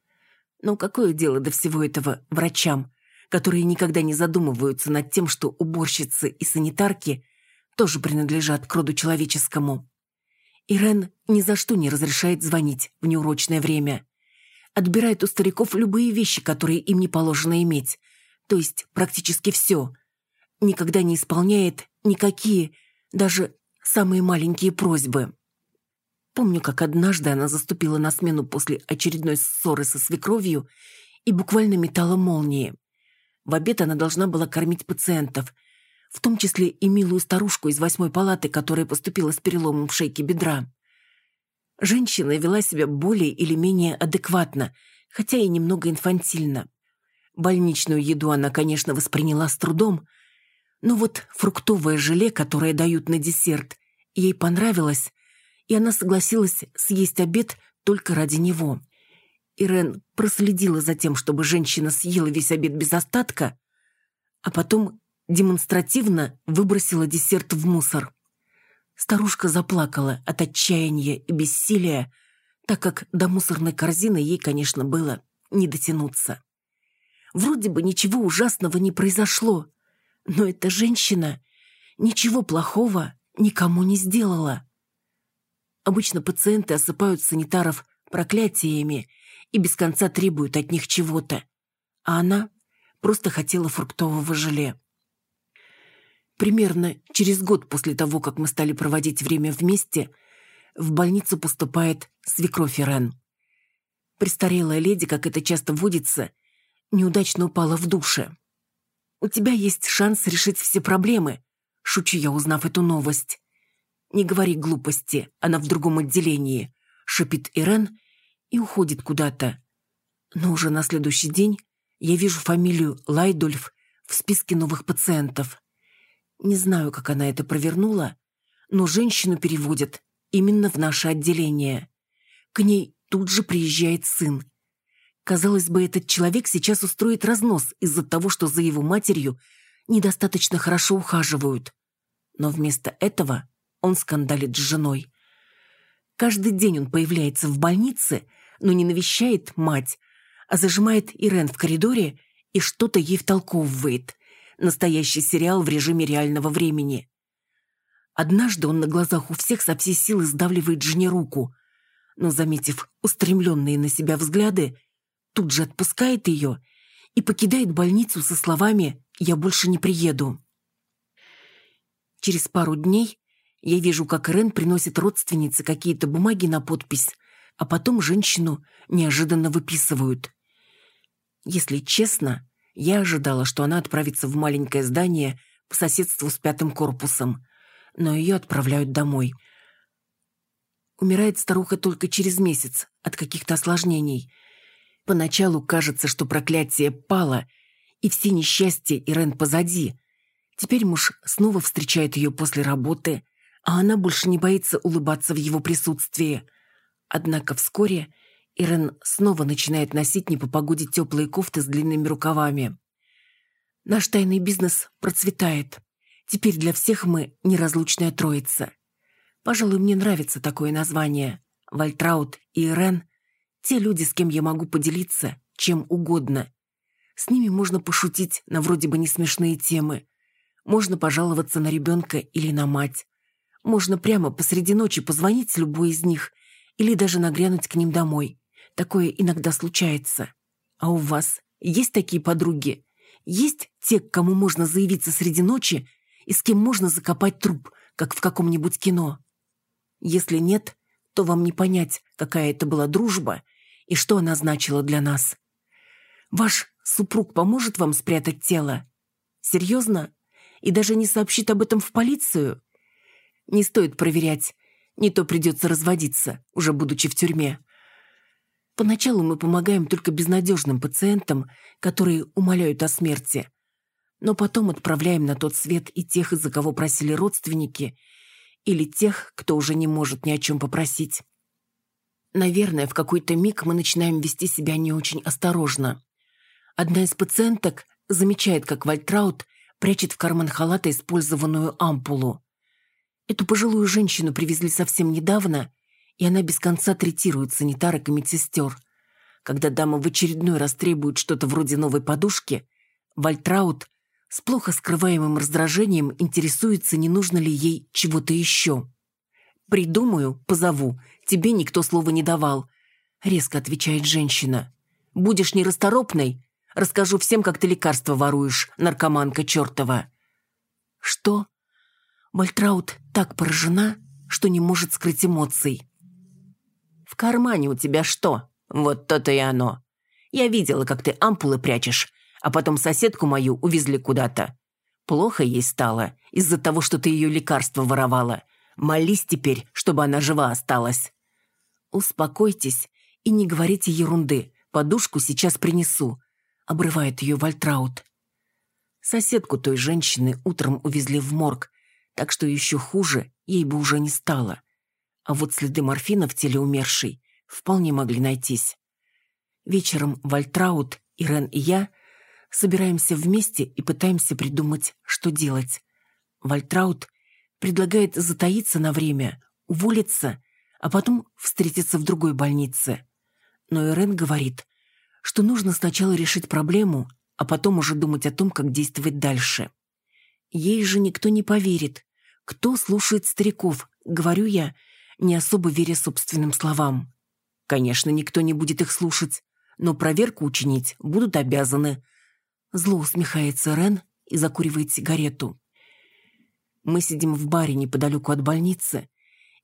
Но какое дело до всего этого врачам, которые никогда не задумываются над тем, что уборщицы и санитарки тоже принадлежат к роду человеческому? Ирен ни за что не разрешает звонить в неурочное время. Отбирает у стариков любые вещи, которые им не положено иметь. То есть практически все. Никогда не исполняет никакие, даже самые маленькие просьбы. Помню, как однажды она заступила на смену после очередной ссоры со свекровью и буквально метала молнии. В обед она должна была кормить пациентов – в том числе и милую старушку из восьмой палаты, которая поступила с переломом в шейке бедра. Женщина вела себя более или менее адекватно, хотя и немного инфантильно. Больничную еду она, конечно, восприняла с трудом, но вот фруктовое желе, которое дают на десерт, ей понравилось, и она согласилась съесть обед только ради него. Ирен проследила за тем, чтобы женщина съела весь обед без остатка, а потом демонстративно выбросила десерт в мусор. Старушка заплакала от отчаяния и бессилия, так как до мусорной корзины ей, конечно, было не дотянуться. Вроде бы ничего ужасного не произошло, но эта женщина ничего плохого никому не сделала. Обычно пациенты осыпают санитаров проклятиями и без конца требуют от них чего-то, а она просто хотела фруктового желе. Примерно через год после того, как мы стали проводить время вместе, в больницу поступает свекровь Ирен. Престарелая леди, как это часто водится, неудачно упала в душе. «У тебя есть шанс решить все проблемы», — шучу я, узнав эту новость. «Не говори глупости, она в другом отделении», — шипит Ирен и уходит куда-то. Но уже на следующий день я вижу фамилию Лайдольф в списке новых пациентов. Не знаю, как она это провернула, но женщину переводят именно в наше отделение. К ней тут же приезжает сын. Казалось бы, этот человек сейчас устроит разнос из-за того, что за его матерью недостаточно хорошо ухаживают. Но вместо этого он скандалит с женой. Каждый день он появляется в больнице, но не навещает мать, а зажимает Ирен в коридоре и что-то ей втолковывает настоящий сериал в режиме реального времени. Однажды он на глазах у всех со всей силы сдавливает жене руку, но, заметив устремленные на себя взгляды, тут же отпускает ее и покидает больницу со словами «Я больше не приеду». Через пару дней я вижу, как Рен приносит родственнице какие-то бумаги на подпись, а потом женщину неожиданно выписывают. Если честно, я ожидала, что она отправится в маленькое здание по соседству с пятым корпусом, но ее отправляют домой. Умирает старуха только через месяц от каких-то осложнений. Поначалу кажется, что проклятие пало, и все несчастья Ирен позади. Теперь муж снова встречает ее после работы, а она больше не боится улыбаться в его присутствии. Однако вскоре Ирен снова начинает носить не по погоде теплые кофты с длинными рукавами. Наш тайный бизнес процветает. Теперь для всех мы неразлучная троица. Пожалуй, мне нравится такое название. Вальтраут и Ирен — те люди, с кем я могу поделиться чем угодно. С ними можно пошутить на вроде бы не смешные темы. Можно пожаловаться на ребенка или на мать. Можно прямо посреди ночи позвонить любой из них или даже нагрянуть к ним домой. Такое иногда случается. А у вас есть такие подруги? Есть те, к кому можно заявиться среди ночи и с кем можно закопать труп, как в каком-нибудь кино? Если нет, то вам не понять, какая это была дружба и что она значила для нас. Ваш супруг поможет вам спрятать тело? Серьезно? И даже не сообщит об этом в полицию? Не стоит проверять, не то придется разводиться, уже будучи в тюрьме. Поначалу мы помогаем только безнадежным пациентам, которые умоляют о смерти. Но потом отправляем на тот свет и тех, из-за кого просили родственники, или тех, кто уже не может ни о чем попросить. Наверное, в какой-то миг мы начинаем вести себя не очень осторожно. Одна из пациенток замечает, как Вальтраут прячет в карман халата использованную ампулу. Эту пожилую женщину привезли совсем недавно, и она без конца третирует санитарок и медсестер. Когда дама в очередной раз требует что-то вроде новой подушки, Вальтраут с плохо скрываемым раздражением интересуется, не нужно ли ей чего-то еще. «Придумаю, позову. Тебе никто слова не давал», — резко отвечает женщина. «Будешь нерасторопной? Расскажу всем, как ты лекарства воруешь, наркоманка чертова». «Что?» Вальтраут так поражена, что не может скрыть эмоций. «В кармане у тебя что? Вот то-то и оно. Я видела, как ты ампулы прячешь, а потом соседку мою увезли куда-то. Плохо ей стало из-за того, что ты ее лекарство воровала. Молись теперь, чтобы она жива осталась». «Успокойтесь и не говорите ерунды. Подушку сейчас принесу», — обрывает ее Вальтраут. Соседку той женщины утром увезли в морг, так что еще хуже ей бы уже не стало. А вот следы морфина в теле умершей вполне могли найтись. Вечером Вальтраут, Ирен и я собираемся вместе и пытаемся придумать, что делать. Вальтраут предлагает затаиться на время, уволиться, а потом встретиться в другой больнице. Но Ирен говорит, что нужно сначала решить проблему, а потом уже думать о том, как действовать дальше. Ей же никто не поверит. Кто слушает стариков, говорю я, не особо веря собственным словам. Конечно, никто не будет их слушать, но проверку учинить будут обязаны. Зло усмехается Рен и закуривает сигарету. Мы сидим в баре неподалеку от больницы,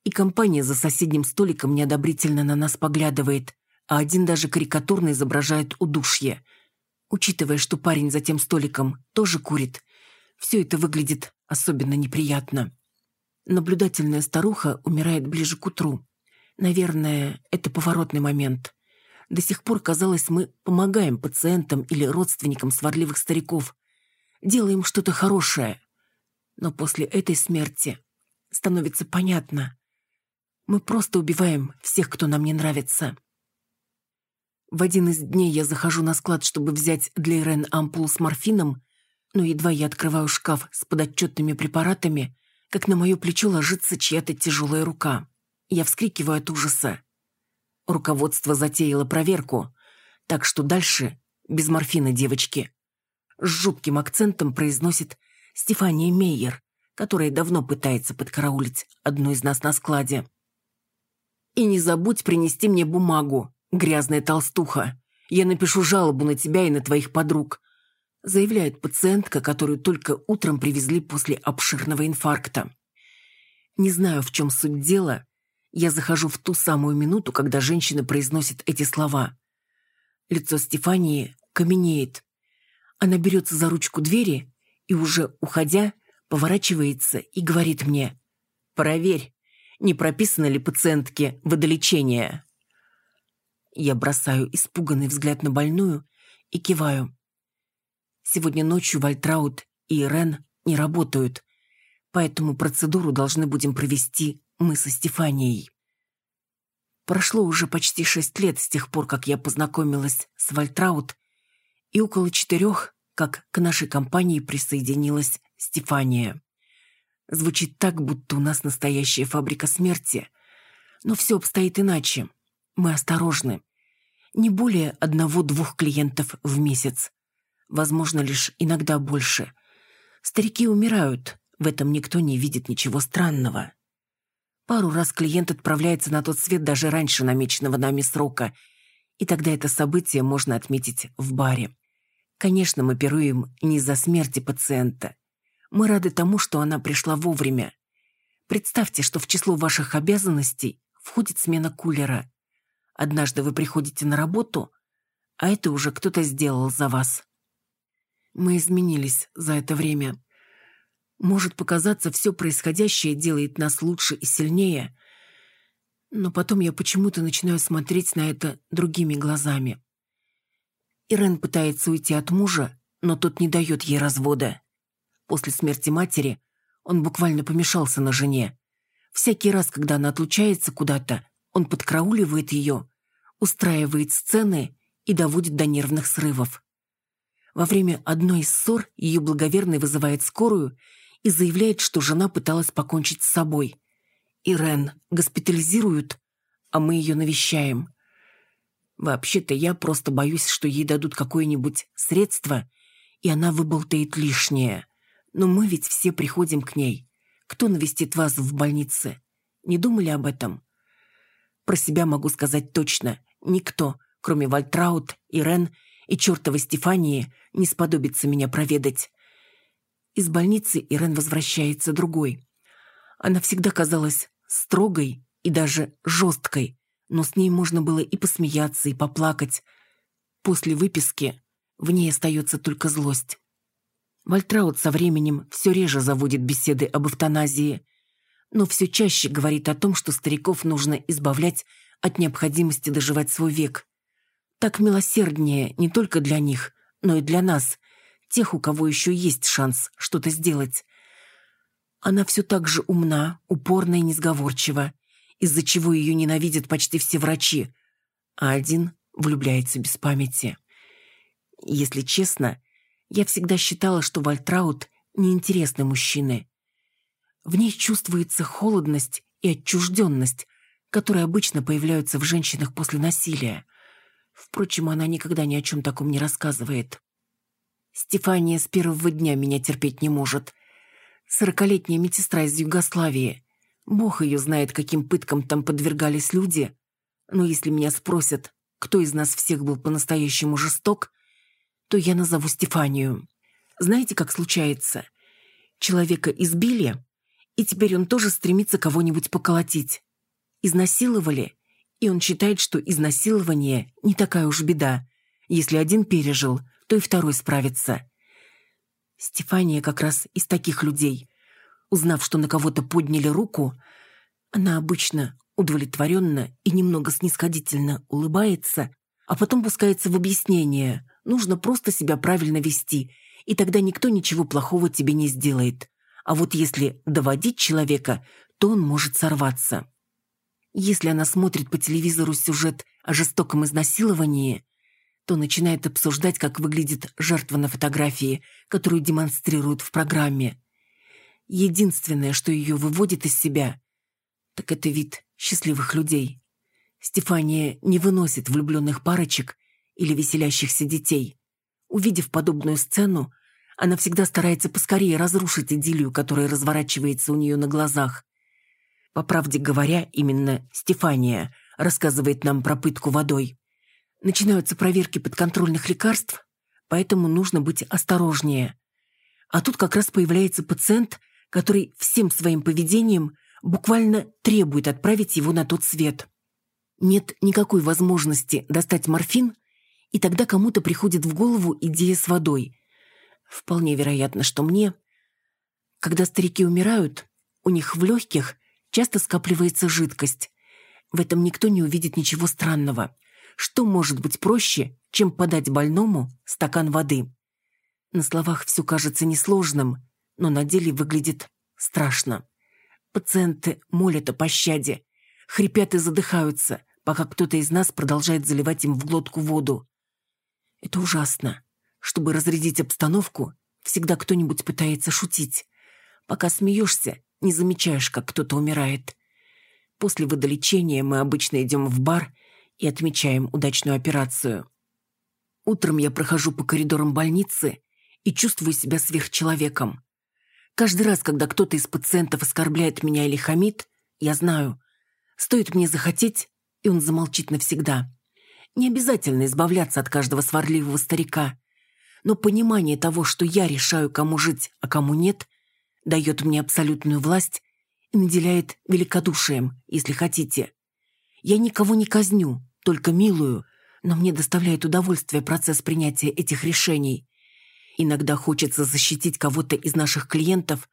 и компания за соседним столиком неодобрительно на нас поглядывает, а один даже карикатурно изображает удушье. Учитывая, что парень за тем столиком тоже курит, все это выглядит особенно неприятно. Наблюдательная старуха умирает ближе к утру. Наверное, это поворотный момент. До сих пор, казалось, мы помогаем пациентам или родственникам сварливых стариков. Делаем что-то хорошее. Но после этой смерти становится понятно. Мы просто убиваем всех, кто нам не нравится. В один из дней я захожу на склад, чтобы взять для Ирен ампул с морфином, но едва я открываю шкаф с подотчетными препаратами, как на мое плечо ложится чья-то тяжелая рука. Я вскрикиваю от ужаса. Руководство затеяло проверку, так что дальше без морфина, девочки. С жутким акцентом произносит Стефания Мейер, которая давно пытается подкараулить одну из нас на складе. «И не забудь принести мне бумагу, грязная толстуха. Я напишу жалобу на тебя и на твоих подруг заявляет пациентка, которую только утром привезли после обширного инфаркта. Не знаю, в чем суть дела. Я захожу в ту самую минуту, когда женщина произносит эти слова. Лицо Стефании каменеет. Она берется за ручку двери и, уже уходя, поворачивается и говорит мне «Проверь, не прописано ли пациентке водолечение?» Я бросаю испуганный взгляд на больную и киваю. Сегодня ночью Вальтраут и Ирен не работают, поэтому процедуру должны будем провести мы со Стефанией. Прошло уже почти шесть лет с тех пор, как я познакомилась с Вальтраут, и около четырех, как к нашей компании присоединилась Стефания. Звучит так, будто у нас настоящая фабрика смерти. Но все обстоит иначе. Мы осторожны. Не более одного-двух клиентов в месяц. Возможно, лишь иногда больше. Старики умирают, в этом никто не видит ничего странного. Пару раз клиент отправляется на тот свет даже раньше намеченного нами срока, и тогда это событие можно отметить в баре. Конечно, мы пируем не из-за смерти пациента. Мы рады тому, что она пришла вовремя. Представьте, что в число ваших обязанностей входит смена кулера. Однажды вы приходите на работу, а это уже кто-то сделал за вас. Мы изменились за это время. Может показаться, все происходящее делает нас лучше и сильнее, но потом я почему-то начинаю смотреть на это другими глазами. Ирен пытается уйти от мужа, но тот не дает ей развода. После смерти матери он буквально помешался на жене. Всякий раз, когда она отлучается куда-то, он подкрауливает ее, устраивает сцены и доводит до нервных срывов. Во время одной из ссор ее благоверный вызывает скорую и заявляет, что жена пыталась покончить с собой. Ирен госпитализируют, а мы ее навещаем. Вообще-то я просто боюсь, что ей дадут какое-нибудь средство, и она выболтает лишнее. Но мы ведь все приходим к ней. Кто навестит вас в больнице? Не думали об этом? Про себя могу сказать точно. Никто, кроме Вальтраут, Ирен и чертовой Стефании, не сподобится меня проведать. Из больницы Ирен возвращается другой. Она всегда казалась строгой и даже жесткой, но с ней можно было и посмеяться, и поплакать. После выписки в ней остается только злость. Вальтраут со временем все реже заводит беседы об эвтаназии, но все чаще говорит о том, что стариков нужно избавлять от необходимости доживать свой век. Так милосерднее не только для них, но и для нас, тех, у кого еще есть шанс что-то сделать. Она все так же умна, упорна и несговорчива, из-за чего ее ненавидят почти все врачи, а один влюбляется без памяти. Если честно, я всегда считала, что Вальтраут неинтересный мужчина. В ней чувствуется холодность и отчужденность, которые обычно появляются в женщинах после насилия. Впрочем, она никогда ни о чем таком не рассказывает. Стефания с первого дня меня терпеть не может. Сорокалетняя медсестра из Югославии. Бог ее знает, каким пыткам там подвергались люди. Но если меня спросят, кто из нас всех был по-настоящему жесток, то я назову Стефанию. Знаете, как случается? Человека избили, и теперь он тоже стремится кого-нибудь поколотить. Изнасиловали, и он считает, что изнасилование не такая уж беда. Если один пережил, то и второй справится. Стефания как раз из таких людей. Узнав, что на кого-то подняли руку, она обычно удовлетворенно и немного снисходительно улыбается, а потом пускается в объяснение. Нужно просто себя правильно вести, и тогда никто ничего плохого тебе не сделает. А вот если доводить человека, то он может сорваться. Если она смотрит по телевизору сюжет о жестоком изнасиловании, то начинает обсуждать, как выглядит жертва на фотографии, которую демонстрируют в программе. Единственное, что ее выводит из себя, так это вид счастливых людей. Стефания не выносит влюбленных парочек или веселящихся детей. Увидев подобную сцену, она всегда старается поскорее разрушить идиллию, которая разворачивается у нее на глазах. По правде говоря, именно Стефания рассказывает нам про пытку водой. Начинаются проверки подконтрольных лекарств, поэтому нужно быть осторожнее. А тут как раз появляется пациент, который всем своим поведением буквально требует отправить его на тот свет. Нет никакой возможности достать морфин, и тогда кому-то приходит в голову идея с водой. Вполне вероятно, что мне. Когда старики умирают, у них в легких часто скапливается жидкость. В этом никто не увидит ничего странного. Что может быть проще, чем подать больному стакан воды? На словах все кажется несложным, но на деле выглядит страшно. Пациенты молят о пощаде, хрипят и задыхаются, пока кто-то из нас продолжает заливать им в глотку воду. Это ужасно. Чтобы разрядить обстановку, всегда кто-нибудь пытается шутить. Пока смеешься, не замечаешь, как кто-то умирает. После водолечения мы обычно идем в бар и отмечаем удачную операцию. Утром я прохожу по коридорам больницы и чувствую себя сверхчеловеком. Каждый раз, когда кто-то из пациентов оскорбляет меня или хамит, я знаю, стоит мне захотеть, и он замолчит навсегда. Не обязательно избавляться от каждого сварливого старика, но понимание того, что я решаю, кому жить, а кому нет, дает мне абсолютную власть и наделяет великодушием, если хотите. Я никого не казню, только милую, но мне доставляет удовольствие процесс принятия этих решений. Иногда хочется защитить кого-то из наших клиентов,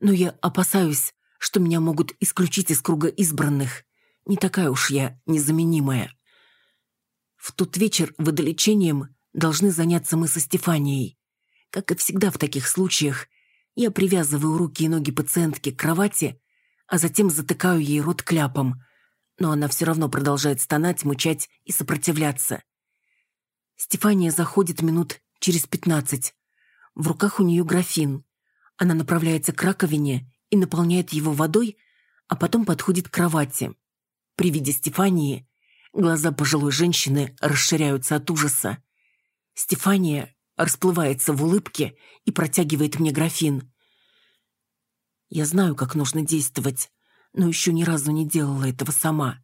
но я опасаюсь, что меня могут исключить из круга избранных. Не такая уж я незаменимая. В тот вечер водолечением должны заняться мы со Стефанией. Как и всегда в таких случаях, я привязываю руки и ноги пациентки к кровати, а затем затыкаю ей рот кляпом, но она все равно продолжает стонать, мычать и сопротивляться. Стефания заходит минут через пятнадцать. В руках у нее графин. Она направляется к раковине и наполняет его водой, а потом подходит к кровати. При виде Стефании глаза пожилой женщины расширяются от ужаса. Стефания расплывается в улыбке и протягивает мне графин. Я знаю, как нужно действовать, но еще ни разу не делала этого сама.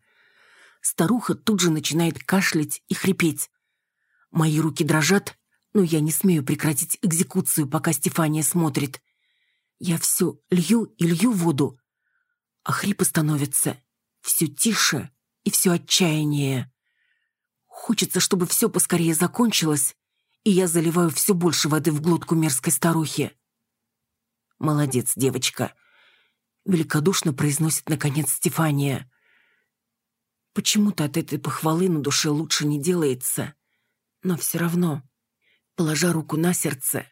Старуха тут же начинает кашлять и хрипеть. Мои руки дрожат, но я не смею прекратить экзекуцию, пока Стефания смотрит. Я все лью и лью воду, а хрипы становятся все тише и все отчаяннее. Хочется, чтобы все поскорее закончилось, и я заливаю все больше воды в глотку мерзкой старухи. «Молодец, девочка», — великодушно произносит, наконец, Стефания. Почему-то от этой похвалы на душе лучше не делается, но все равно, положа руку на сердце,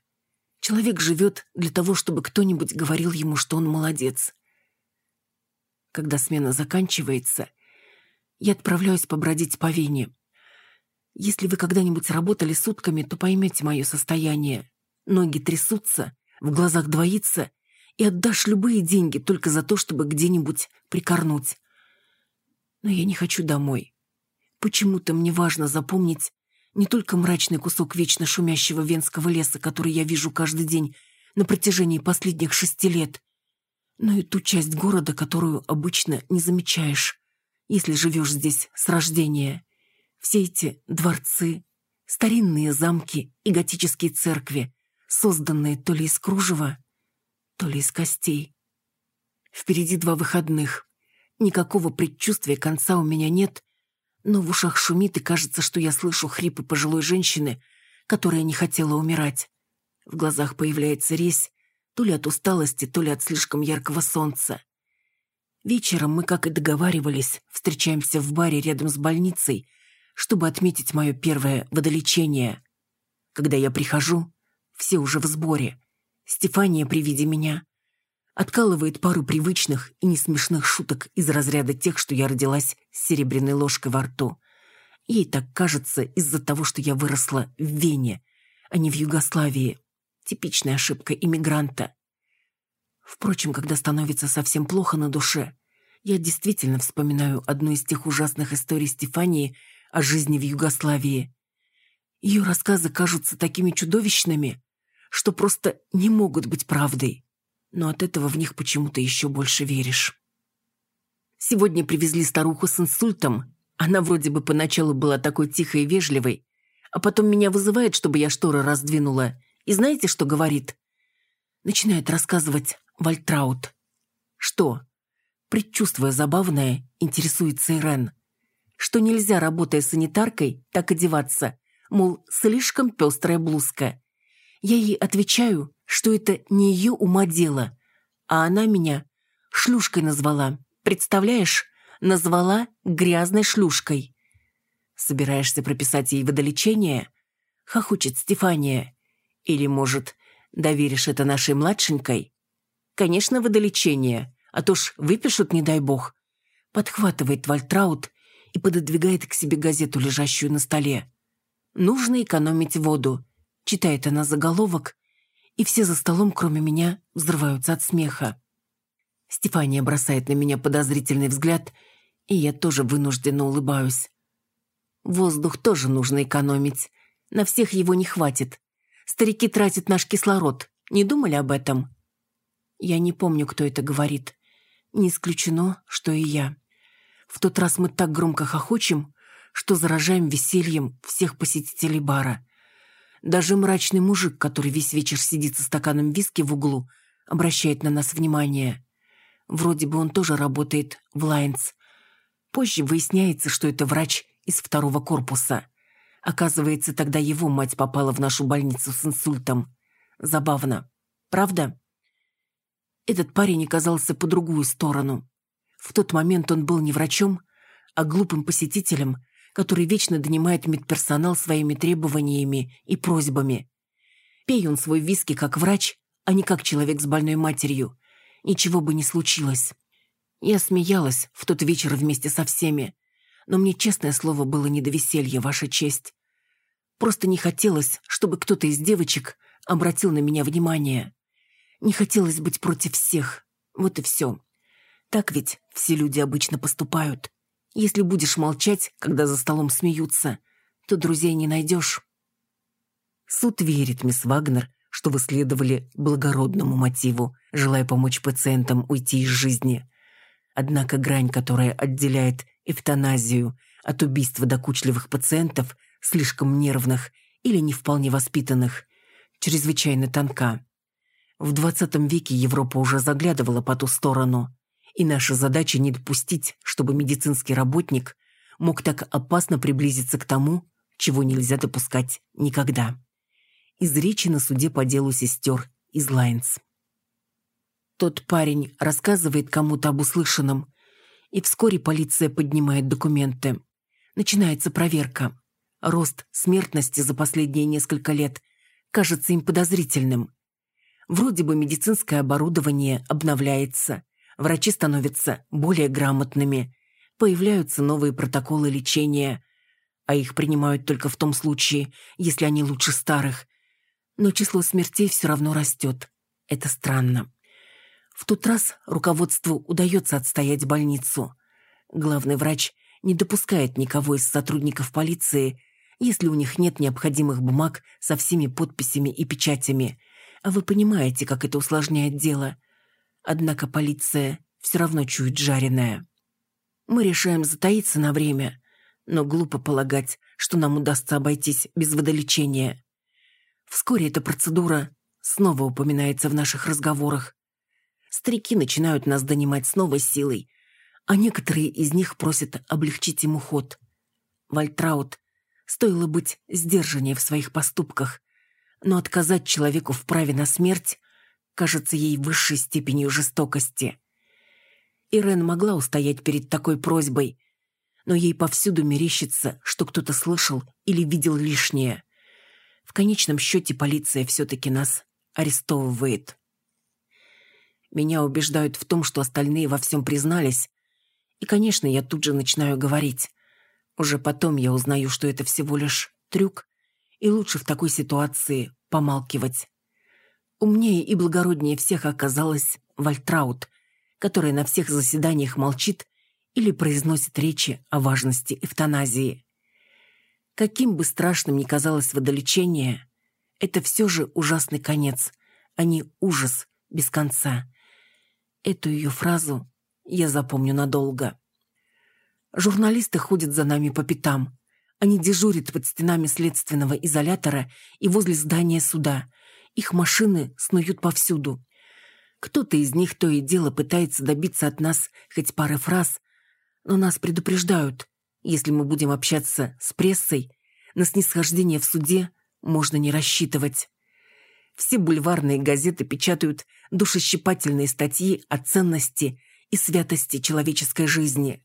человек живет для того, чтобы кто-нибудь говорил ему, что он молодец. Когда смена заканчивается, я отправляюсь побродить по Вене. Если вы когда-нибудь работали сутками, то поймете мое состояние. Ноги трясутся, в глазах двоится, и отдашь любые деньги только за то, чтобы где-нибудь прикорнуть. Но я не хочу домой. Почему-то мне важно запомнить не только мрачный кусок вечно шумящего венского леса, который я вижу каждый день на протяжении последних шести лет, но и ту часть города, которую обычно не замечаешь, если живешь здесь с рождения. Все эти дворцы, старинные замки и готические церкви, созданные то ли из кружева, то ли из костей. Впереди два выходных. Никакого предчувствия конца у меня нет, но в ушах шумит, и кажется, что я слышу хрипы пожилой женщины, которая не хотела умирать. В глазах появляется резь, то ли от усталости, то ли от слишком яркого солнца. Вечером мы, как и договаривались, встречаемся в баре рядом с больницей — чтобы отметить мое первое водолечение. Когда я прихожу, все уже в сборе. Стефания при виде меня откалывает пару привычных и несмешных шуток из разряда тех, что я родилась с серебряной ложкой во рту. Ей так кажется из-за того, что я выросла в Вене, а не в Югославии. Типичная ошибка иммигранта. Впрочем, когда становится совсем плохо на душе, я действительно вспоминаю одну из тех ужасных историй Стефании, о жизни в Югославии. Ее рассказы кажутся такими чудовищными, что просто не могут быть правдой. Но от этого в них почему-то еще больше веришь. Сегодня привезли старуху с инсультом. Она вроде бы поначалу была такой тихой и вежливой, а потом меня вызывает, чтобы я шторы раздвинула. И знаете, что говорит? Начинает рассказывать Вальтраут. Что? Предчувствуя забавное, интересуется Ирен что нельзя, работая санитаркой, так одеваться, мол, слишком пестрая блузка. Я ей отвечаю, что это не ее ума дело, а она меня шлюшкой назвала. Представляешь? Назвала грязной шлюшкой. Собираешься прописать ей водолечение? Хохочет Стефания. Или, может, доверишь это нашей младшенькой? Конечно, водолечение, а то ж выпишут, не дай бог. Подхватывает Вальтраут и пододвигает к себе газету, лежащую на столе. «Нужно экономить воду», — читает она заголовок, и все за столом, кроме меня, взрываются от смеха. Стефания бросает на меня подозрительный взгляд, и я тоже вынужденно улыбаюсь. Воздух тоже нужно экономить. На всех его не хватит. Старики тратят наш кислород. Не думали об этом? Я не помню, кто это говорит. Не исключено, что и я. В тот раз мы так громко хохочем, что заражаем весельем всех посетителей бара. Даже мрачный мужик, который весь вечер сидит со стаканом виски в углу, обращает на нас внимание. Вроде бы он тоже работает в Лайнс. Позже выясняется, что это врач из второго корпуса. Оказывается, тогда его мать попала в нашу больницу с инсультом. Забавно. Правда? Этот парень оказался по другую сторону. В тот момент он был не врачом, а глупым посетителем, который вечно донимает медперсонал своими требованиями и просьбами. Пей он свой виски как врач, а не как человек с больной матерью. Ничего бы не случилось. Я смеялась в тот вечер вместе со всеми, но мне, честное слово, было не до веселья, ваша честь. Просто не хотелось, чтобы кто-то из девочек обратил на меня внимание. Не хотелось быть против всех. Вот и все. Так ведь все люди обычно поступают. Если будешь молчать, когда за столом смеются, то друзей не найдешь. Суд верит, мисс Вагнер, что вы следовали благородному мотиву, желая помочь пациентам уйти из жизни. Однако грань, которая отделяет эвтаназию от убийства докучливых пациентов, слишком нервных или не вполне воспитанных, чрезвычайно тонка. В 20 веке Европа уже заглядывала по ту сторону, и наша задача не допустить, чтобы медицинский работник мог так опасно приблизиться к тому, чего нельзя допускать никогда. Из речи на суде по делу сестер из Лайнс. Тот парень рассказывает кому-то об услышанном, и вскоре полиция поднимает документы. Начинается проверка. Рост смертности за последние несколько лет кажется им подозрительным. Вроде бы медицинское оборудование обновляется, врачи становятся более грамотными, появляются новые протоколы лечения, а их принимают только в том случае, если они лучше старых. Но число смертей все равно растет. Это странно. В тот раз руководству удается отстоять больницу. Главный врач не допускает никого из сотрудников полиции, если у них нет необходимых бумаг со всеми подписями и печатями. А вы понимаете, как это усложняет дело. Однако полиция все равно чует жареное. Мы решаем затаиться на время, но глупо полагать, что нам удастся обойтись без водолечения. Вскоре эта процедура снова упоминается в наших разговорах. Старики начинают нас донимать с новой силой, а некоторые из них просят облегчить им уход. Вальтраут стоило быть сдержаннее в своих поступках, но отказать человеку в праве на смерть кажется ей высшей степенью жестокости. Ирен могла устоять перед такой просьбой, но ей повсюду мерещится, что кто-то слышал или видел лишнее. В конечном счете полиция все-таки нас арестовывает. Меня убеждают в том, что остальные во всем признались. И, конечно, я тут же начинаю говорить. Уже потом я узнаю, что это всего лишь трюк, и лучше в такой ситуации помалкивать. Умнее и благороднее всех оказалась Вальтраут, которая на всех заседаниях молчит или произносит речи о важности эвтаназии. Каким бы страшным ни казалось водолечение, это все же ужасный конец, а не ужас без конца. Эту ее фразу я запомню надолго. Журналисты ходят за нами по пятам. Они дежурят под стенами следственного изолятора и возле здания суда. Их машины снуют повсюду. Кто-то из них то и дело пытается добиться от нас хоть пары фраз, но нас предупреждают, если мы будем общаться с прессой, на снисхождение в суде можно не рассчитывать. Все бульварные газеты печатают душещипательные статьи о ценности и святости человеческой жизни.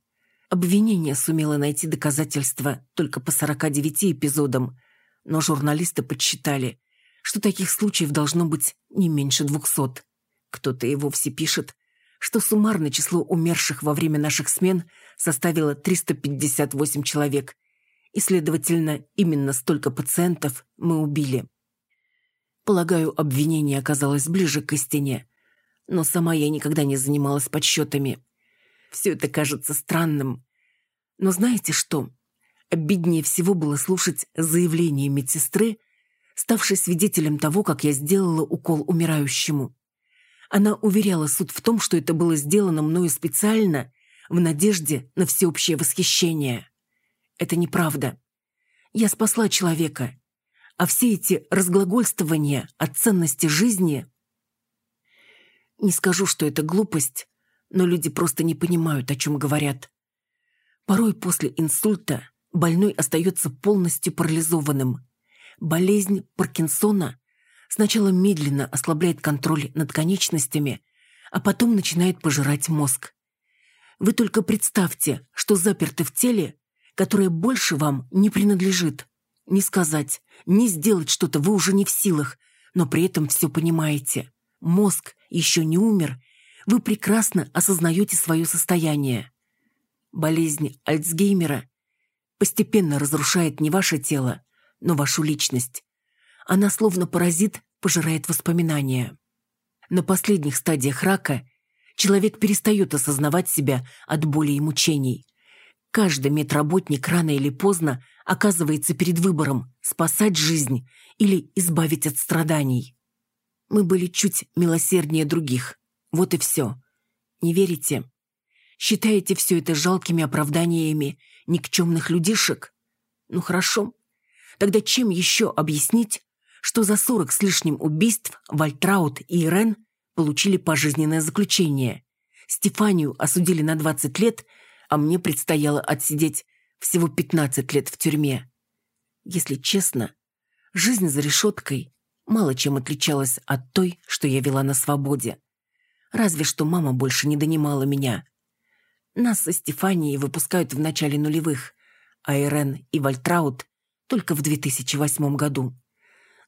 Обвинение сумело найти доказательства только по 49 эпизодам, но журналисты подсчитали, что таких случаев должно быть не меньше 200. Кто-то и вовсе пишет, что суммарное число умерших во время наших смен составило 358 человек, и, следовательно, именно столько пациентов мы убили. Полагаю, обвинение оказалось ближе к истине. Но сама я никогда не занималась подсчетами. Все это кажется странным. Но знаете что? Обиднее всего было слушать заявление медсестры, ставшей свидетелем того, как я сделала укол умирающему. Она уверяла суд в том, что это было сделано мною специально, в надежде на всеобщее восхищение. Это неправда. Я спасла человека, а все эти разглагольствования о ценности жизни... Не скажу, что это глупость, но люди просто не понимают, о чем говорят. Порой после инсульта больной остается полностью парализованным. Болезнь Паркинсона сначала медленно ослабляет контроль над конечностями, а потом начинает пожирать мозг. Вы только представьте, что заперты в теле, которое больше вам не принадлежит. Не сказать, не сделать что-то вы уже не в силах, но при этом все понимаете. Мозг еще не умер, вы прекрасно осознаете свое состояние. Болезнь Альцгеймера постепенно разрушает не ваше тело, но вашу личность. Она словно паразит пожирает воспоминания. На последних стадиях рака человек перестает осознавать себя от боли и мучений. Каждый медработник рано или поздно оказывается перед выбором спасать жизнь или избавить от страданий. Мы были чуть милосерднее других. Вот и все. Не верите? Считаете все это жалкими оправданиями никчемных людишек? Ну хорошо. Тогда чем еще объяснить, что за сорок с лишним убийств Вальтраут и Ирен получили пожизненное заключение? Стефанию осудили на 20 лет, а мне предстояло отсидеть всего 15 лет в тюрьме. Если честно, жизнь за решеткой мало чем отличалась от той, что я вела на свободе. Разве что мама больше не донимала меня. Нас со Стефанией выпускают в начале нулевых, а Ирен и Вальтраут только в 2008 году.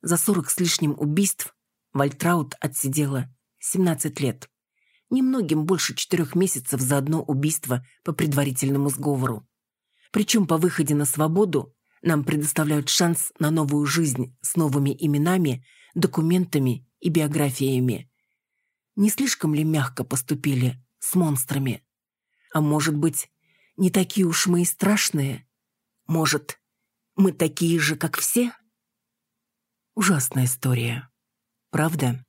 За 40 с лишним убийств Вальтраут отсидела 17 лет. Немногим больше четырех месяцев за одно убийство по предварительному сговору. Причем по выходе на свободу нам предоставляют шанс на новую жизнь с новыми именами, документами и биографиями. Не слишком ли мягко поступили с монстрами? А может быть, не такие уж мы и страшные? Может, мы такие же, как все? Ужасная история. Правда?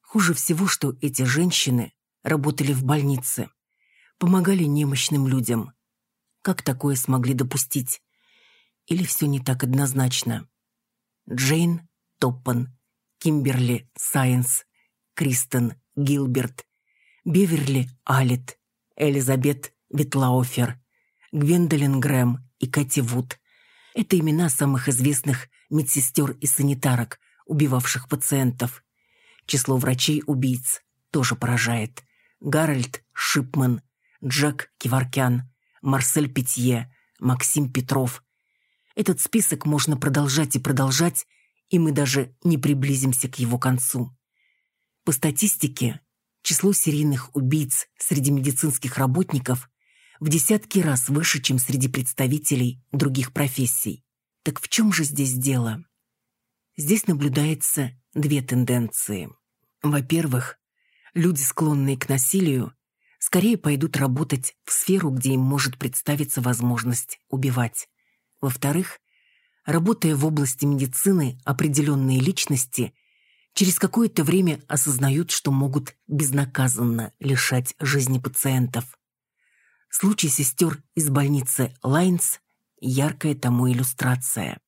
Хуже всего, что эти женщины работали в больнице, помогали немощным людям, как такое смогли допустить? Или все не так однозначно? Джейн Топпан, Кимберли Сайенс, Кристен Гилберт, Беверли Алит, Элизабет Витлауфер, Гвендолин Грэм и Кэти Вуд. Это имена самых известных медсестер и санитарок, убивавших пациентов. Число врачей-убийц тоже поражает. Гарольд Шипман, Джек Киваркян, Марсель Питье, Максим Петров. Этот список можно продолжать и продолжать, и мы даже не приблизимся к его концу. По статистике, число серийных убийц среди медицинских работников в десятки раз выше, чем среди представителей других профессий. Так в чем же здесь дело? Здесь наблюдается две тенденции. Во-первых, люди, склонные к насилию, скорее пойдут работать в сферу, где им может представиться возможность убивать. Во-вторых, работая в области медицины, определенные личности через какое-то время осознают, что могут безнаказанно лишать жизни пациентов. Случай сестер из больницы Лайнс – яркая тому иллюстрация.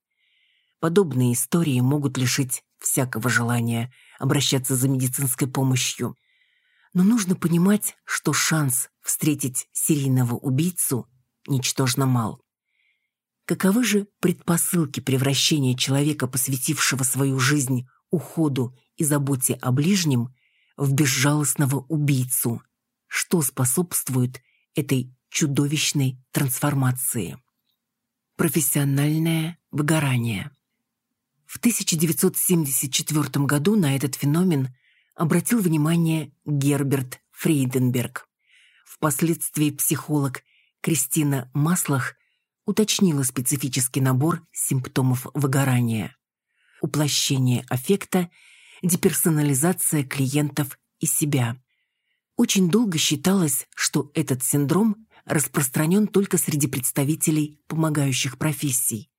Подобные истории могут лишить всякого желания обращаться за медицинской помощью, но нужно понимать, что шанс встретить серийного убийцу ничтожно мал. Каковы же предпосылки превращения человека, посвятившего свою жизнь уходу и заботе о ближнем, в безжалостного убийцу? Что способствует этой чудовищной трансформации? Профессиональное выгорание. В 1974 году на этот феномен обратил внимание Герберт Фрейденберг. Впоследствии психолог Кристина Маслах уточнила специфический набор симптомов выгорания. Уплощение аффекта, деперсонализация клиентов и себя. Очень долго считалось, что этот синдром распространен только среди представителей помогающих профессий.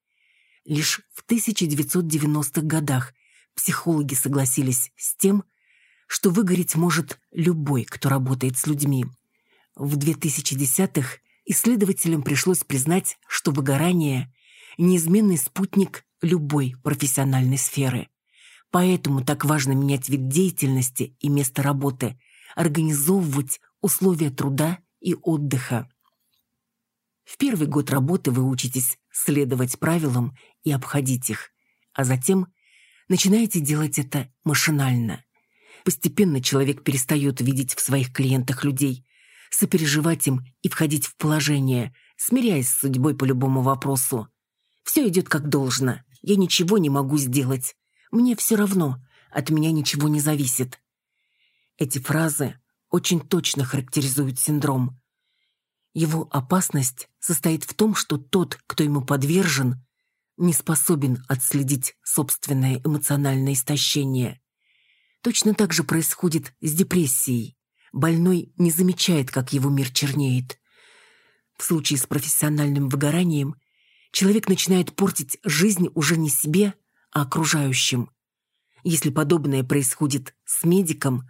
Лишь в 1990-х годах психологи согласились с тем, что выгореть может любой, кто работает с людьми. В 2010-х исследователям пришлось признать, что выгорание – неизменный спутник любой профессиональной сферы. Поэтому так важно менять вид деятельности и место работы, организовывать условия труда и отдыха. В первый год работы вы учитесь следовать правилам и обходить их, а затем начинаете делать это машинально. Постепенно человек перестает видеть в своих клиентах людей, сопереживать им и входить в положение, смиряясь с судьбой по любому вопросу. Все идет как должно, я ничего не могу сделать. Мне все равно, от меня ничего не зависит. Эти фразы очень точно характеризуют синдром. Его опасность состоит в том, что тот, кто ему подвержен, не способен отследить собственное эмоциональное истощение. Точно так же происходит с депрессией. Больной не замечает, как его мир чернеет. В случае с профессиональным выгоранием человек начинает портить жизнь уже не себе, а окружающим. Если подобное происходит с медиком,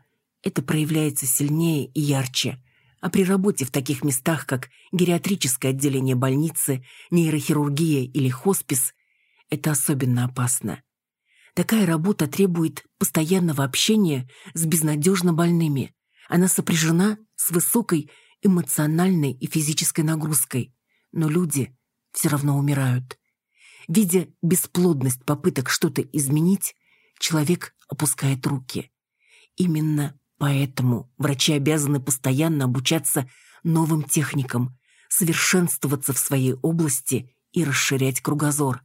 это проявляется сильнее и ярче. А при работе в таких местах, как гериатрическое отделение больницы, нейрохирургия или хоспис, это особенно опасно. Такая работа требует постоянного общения с безнадежно больными. Она сопряжена с высокой эмоциональной и физической нагрузкой. Но люди все равно умирают. Видя бесплодность попыток что-то изменить, человек опускает руки. Именно поэтому врачи обязаны постоянно обучаться новым техникам, совершенствоваться в своей области и расширять кругозор.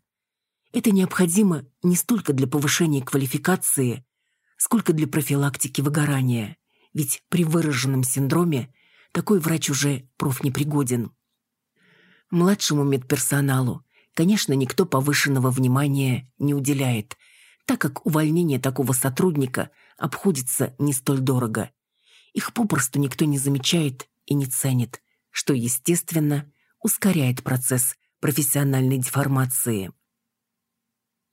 Это необходимо не столько для повышения квалификации, сколько для профилактики выгорания, ведь при выраженном синдроме такой врач уже профнепригоден. Младшему медперсоналу, конечно, никто повышенного внимания не уделяет, так как увольнение такого сотрудника обходится не столь дорого. Их попросту никто не замечает и не ценит, что, естественно, ускоряет процесс профессиональной деформации.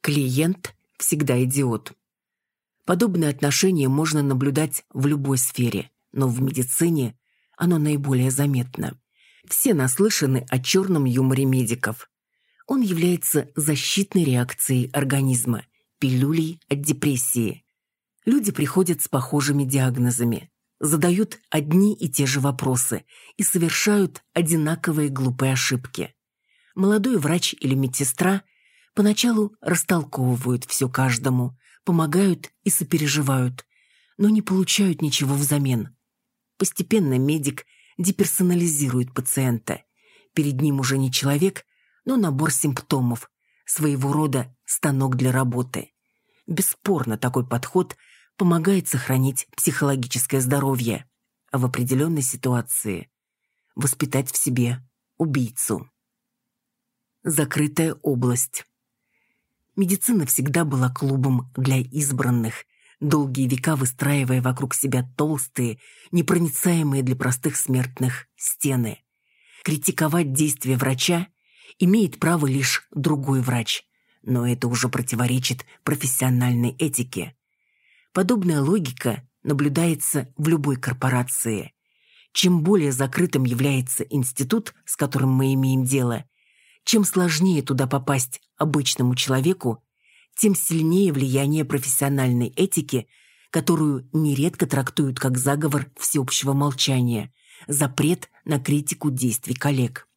Клиент всегда идиот. Подобное отношение можно наблюдать в любой сфере, но в медицине оно наиболее заметно. Все наслышаны о черном юморе медиков. Он является защитной реакцией организма, пилюлей от депрессии. Люди приходят с похожими диагнозами, задают одни и те же вопросы и совершают одинаковые глупые ошибки. Молодой врач или медсестра – Поначалу растолковывают все каждому, помогают и сопереживают, но не получают ничего взамен. Постепенно медик деперсонализирует пациента. Перед ним уже не человек, но набор симптомов, своего рода станок для работы. Бесспорно, такой подход помогает сохранить психологическое здоровье, а в определенной ситуации воспитать в себе убийцу. Закрытая область. Медицина всегда была клубом для избранных, долгие века выстраивая вокруг себя толстые, непроницаемые для простых смертных стены. Критиковать действия врача имеет право лишь другой врач, но это уже противоречит профессиональной этике. Подобная логика наблюдается в любой корпорации. Чем более закрытым является институт, с которым мы имеем дело, чем сложнее туда попасть обычному человеку, тем сильнее влияние профессиональной этики, которую нередко трактуют как заговор всеобщего молчания, запрет на критику действий коллег.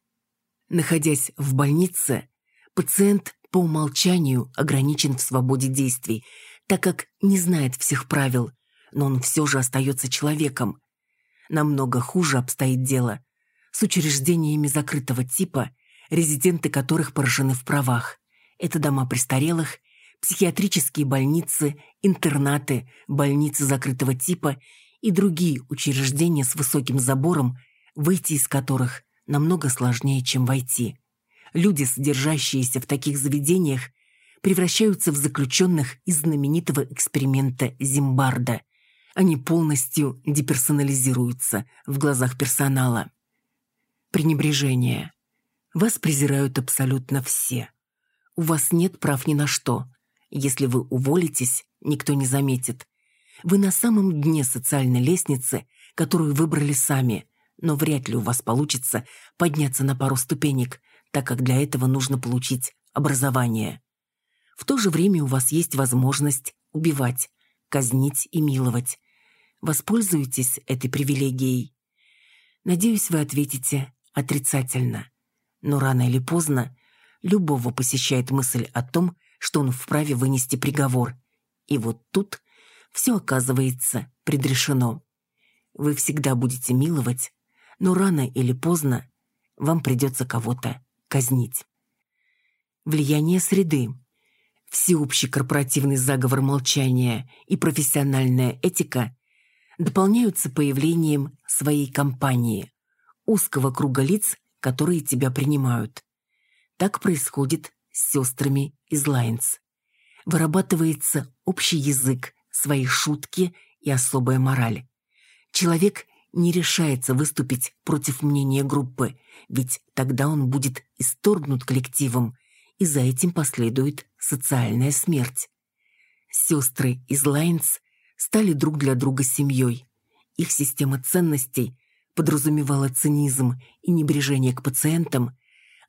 Находясь в больнице, пациент по умолчанию ограничен в свободе действий, так как не знает всех правил, но он все же остается человеком. Намного хуже обстоит дело с учреждениями закрытого типа – резиденты которых поражены в правах. Это дома престарелых, психиатрические больницы, интернаты, больницы закрытого типа и другие учреждения с высоким забором, выйти из которых намного сложнее, чем войти. Люди, содержащиеся в таких заведениях, превращаются в заключенных из знаменитого эксперимента Зимбарда. Они полностью деперсонализируются в глазах персонала. Пренебрежение. Вас презирают абсолютно все. У вас нет прав ни на что. Если вы уволитесь, никто не заметит. Вы на самом дне социальной лестницы, которую выбрали сами, но вряд ли у вас получится подняться на пару ступенек, так как для этого нужно получить образование. В то же время у вас есть возможность убивать, казнить и миловать. Воспользуйтесь этой привилегией. Надеюсь, вы ответите отрицательно. Но рано или поздно любого посещает мысль о том, что он вправе вынести приговор. И вот тут все оказывается предрешено. Вы всегда будете миловать, но рано или поздно вам придется кого-то казнить. Влияние среды. Всеобщий корпоративный заговор молчания и профессиональная этика дополняются появлением своей компании, узкого круга лиц, которые тебя принимают. Так происходит с сестрами из Лайнс. Вырабатывается общий язык, свои шутки и особая мораль. Человек не решается выступить против мнения группы, ведь тогда он будет исторгнут коллективом, и за этим последует социальная смерть. Сестры из Лайнс стали друг для друга семьей. Их система ценностей подразумевала цинизм и небрежение к пациентам,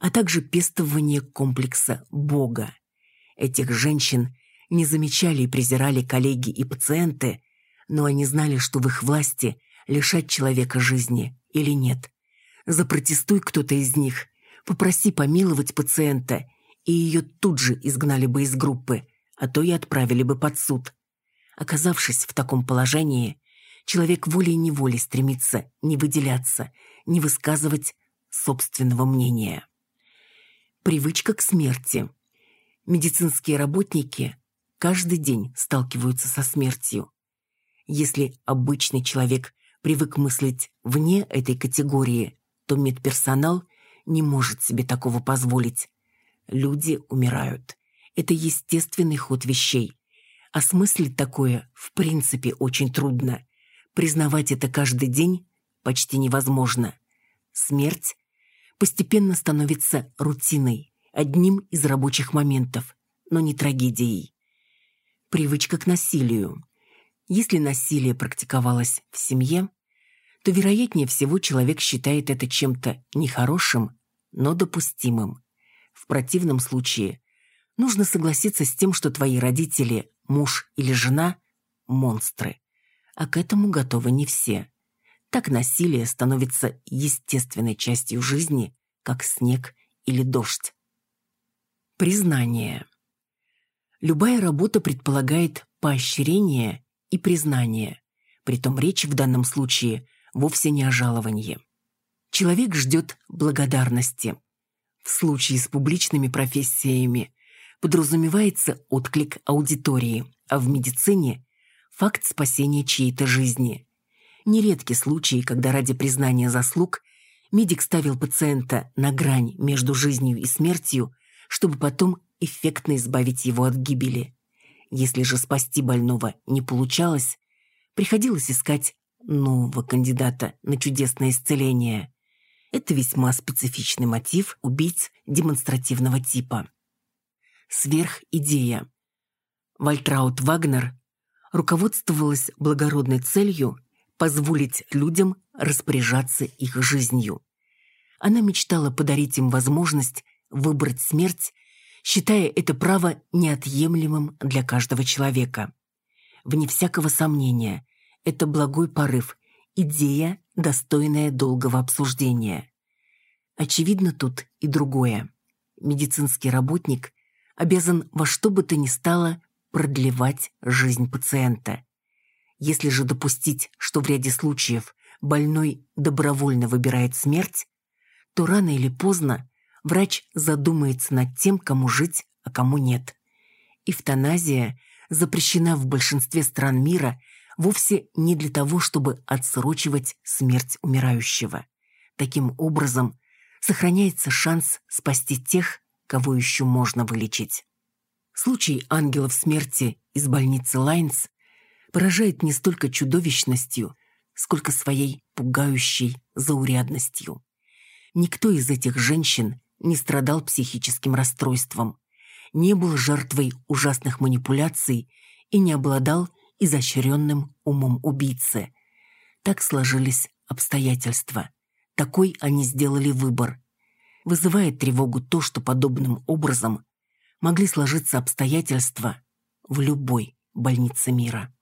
а также пестование комплекса Бога. Этих женщин не замечали и презирали коллеги и пациенты, но они знали, что в их власти лишать человека жизни или нет. Запротестуй кто-то из них, попроси помиловать пациента, и ее тут же изгнали бы из группы, а то и отправили бы под суд. Оказавшись в таком положении, человек волей-неволей стремится не выделяться, не высказывать собственного мнения. Привычка к смерти. Медицинские работники каждый день сталкиваются со смертью. Если обычный человек привык мыслить вне этой категории, то медперсонал не может себе такого позволить. Люди умирают. Это естественный ход вещей. Осмыслить такое в принципе очень трудно. Признавать это каждый день почти невозможно. Смерть постепенно становится рутиной, одним из рабочих моментов, но не трагедией. Привычка к насилию. Если насилие практиковалось в семье, то, вероятнее всего, человек считает это чем-то нехорошим, но допустимым. В противном случае нужно согласиться с тем, что твои родители, муж или жена – монстры. А к этому готовы не все. Так насилие становится естественной частью жизни, как снег или дождь. Признание. Любая работа предполагает поощрение и признание. Притом речь в данном случае вовсе не о жаловании. Человек ждет благодарности. В случае с публичными профессиями подразумевается отклик аудитории, а в медицине – факт спасения чьей-то жизни. Нередки случаи, когда ради признания заслуг медик ставил пациента на грань между жизнью и смертью, чтобы потом эффектно избавить его от гибели. Если же спасти больного не получалось, приходилось искать нового кандидата на чудесное исцеление. Это весьма специфичный мотив убийц демонстративного типа. Сверхидея. Вальтраут Вагнер руководствовалась благородной целью позволить людям распоряжаться их жизнью. Она мечтала подарить им возможность выбрать смерть, считая это право неотъемлемым для каждого человека. Вне всякого сомнения, это благой порыв, идея, достойная долгого обсуждения. Очевидно тут и другое. Медицинский работник обязан во что бы то ни стало продлевать жизнь пациента. Если же допустить, что в ряде случаев больной добровольно выбирает смерть, то рано или поздно врач задумается над тем, кому жить, а кому нет. Эвтаназия запрещена в большинстве стран мира вовсе не для того, чтобы отсрочивать смерть умирающего. Таким образом, сохраняется шанс спасти тех, кого еще можно вылечить. Случай ангелов смерти из больницы Лайнс поражает не столько чудовищностью, сколько своей пугающей заурядностью. Никто из этих женщин не страдал психическим расстройством, не был жертвой ужасных манипуляций и не обладал изощренным умом убийцы. Так сложились обстоятельства. Такой они сделали выбор. Вызывает тревогу то, что подобным образом могли сложиться обстоятельства в любой больнице мира.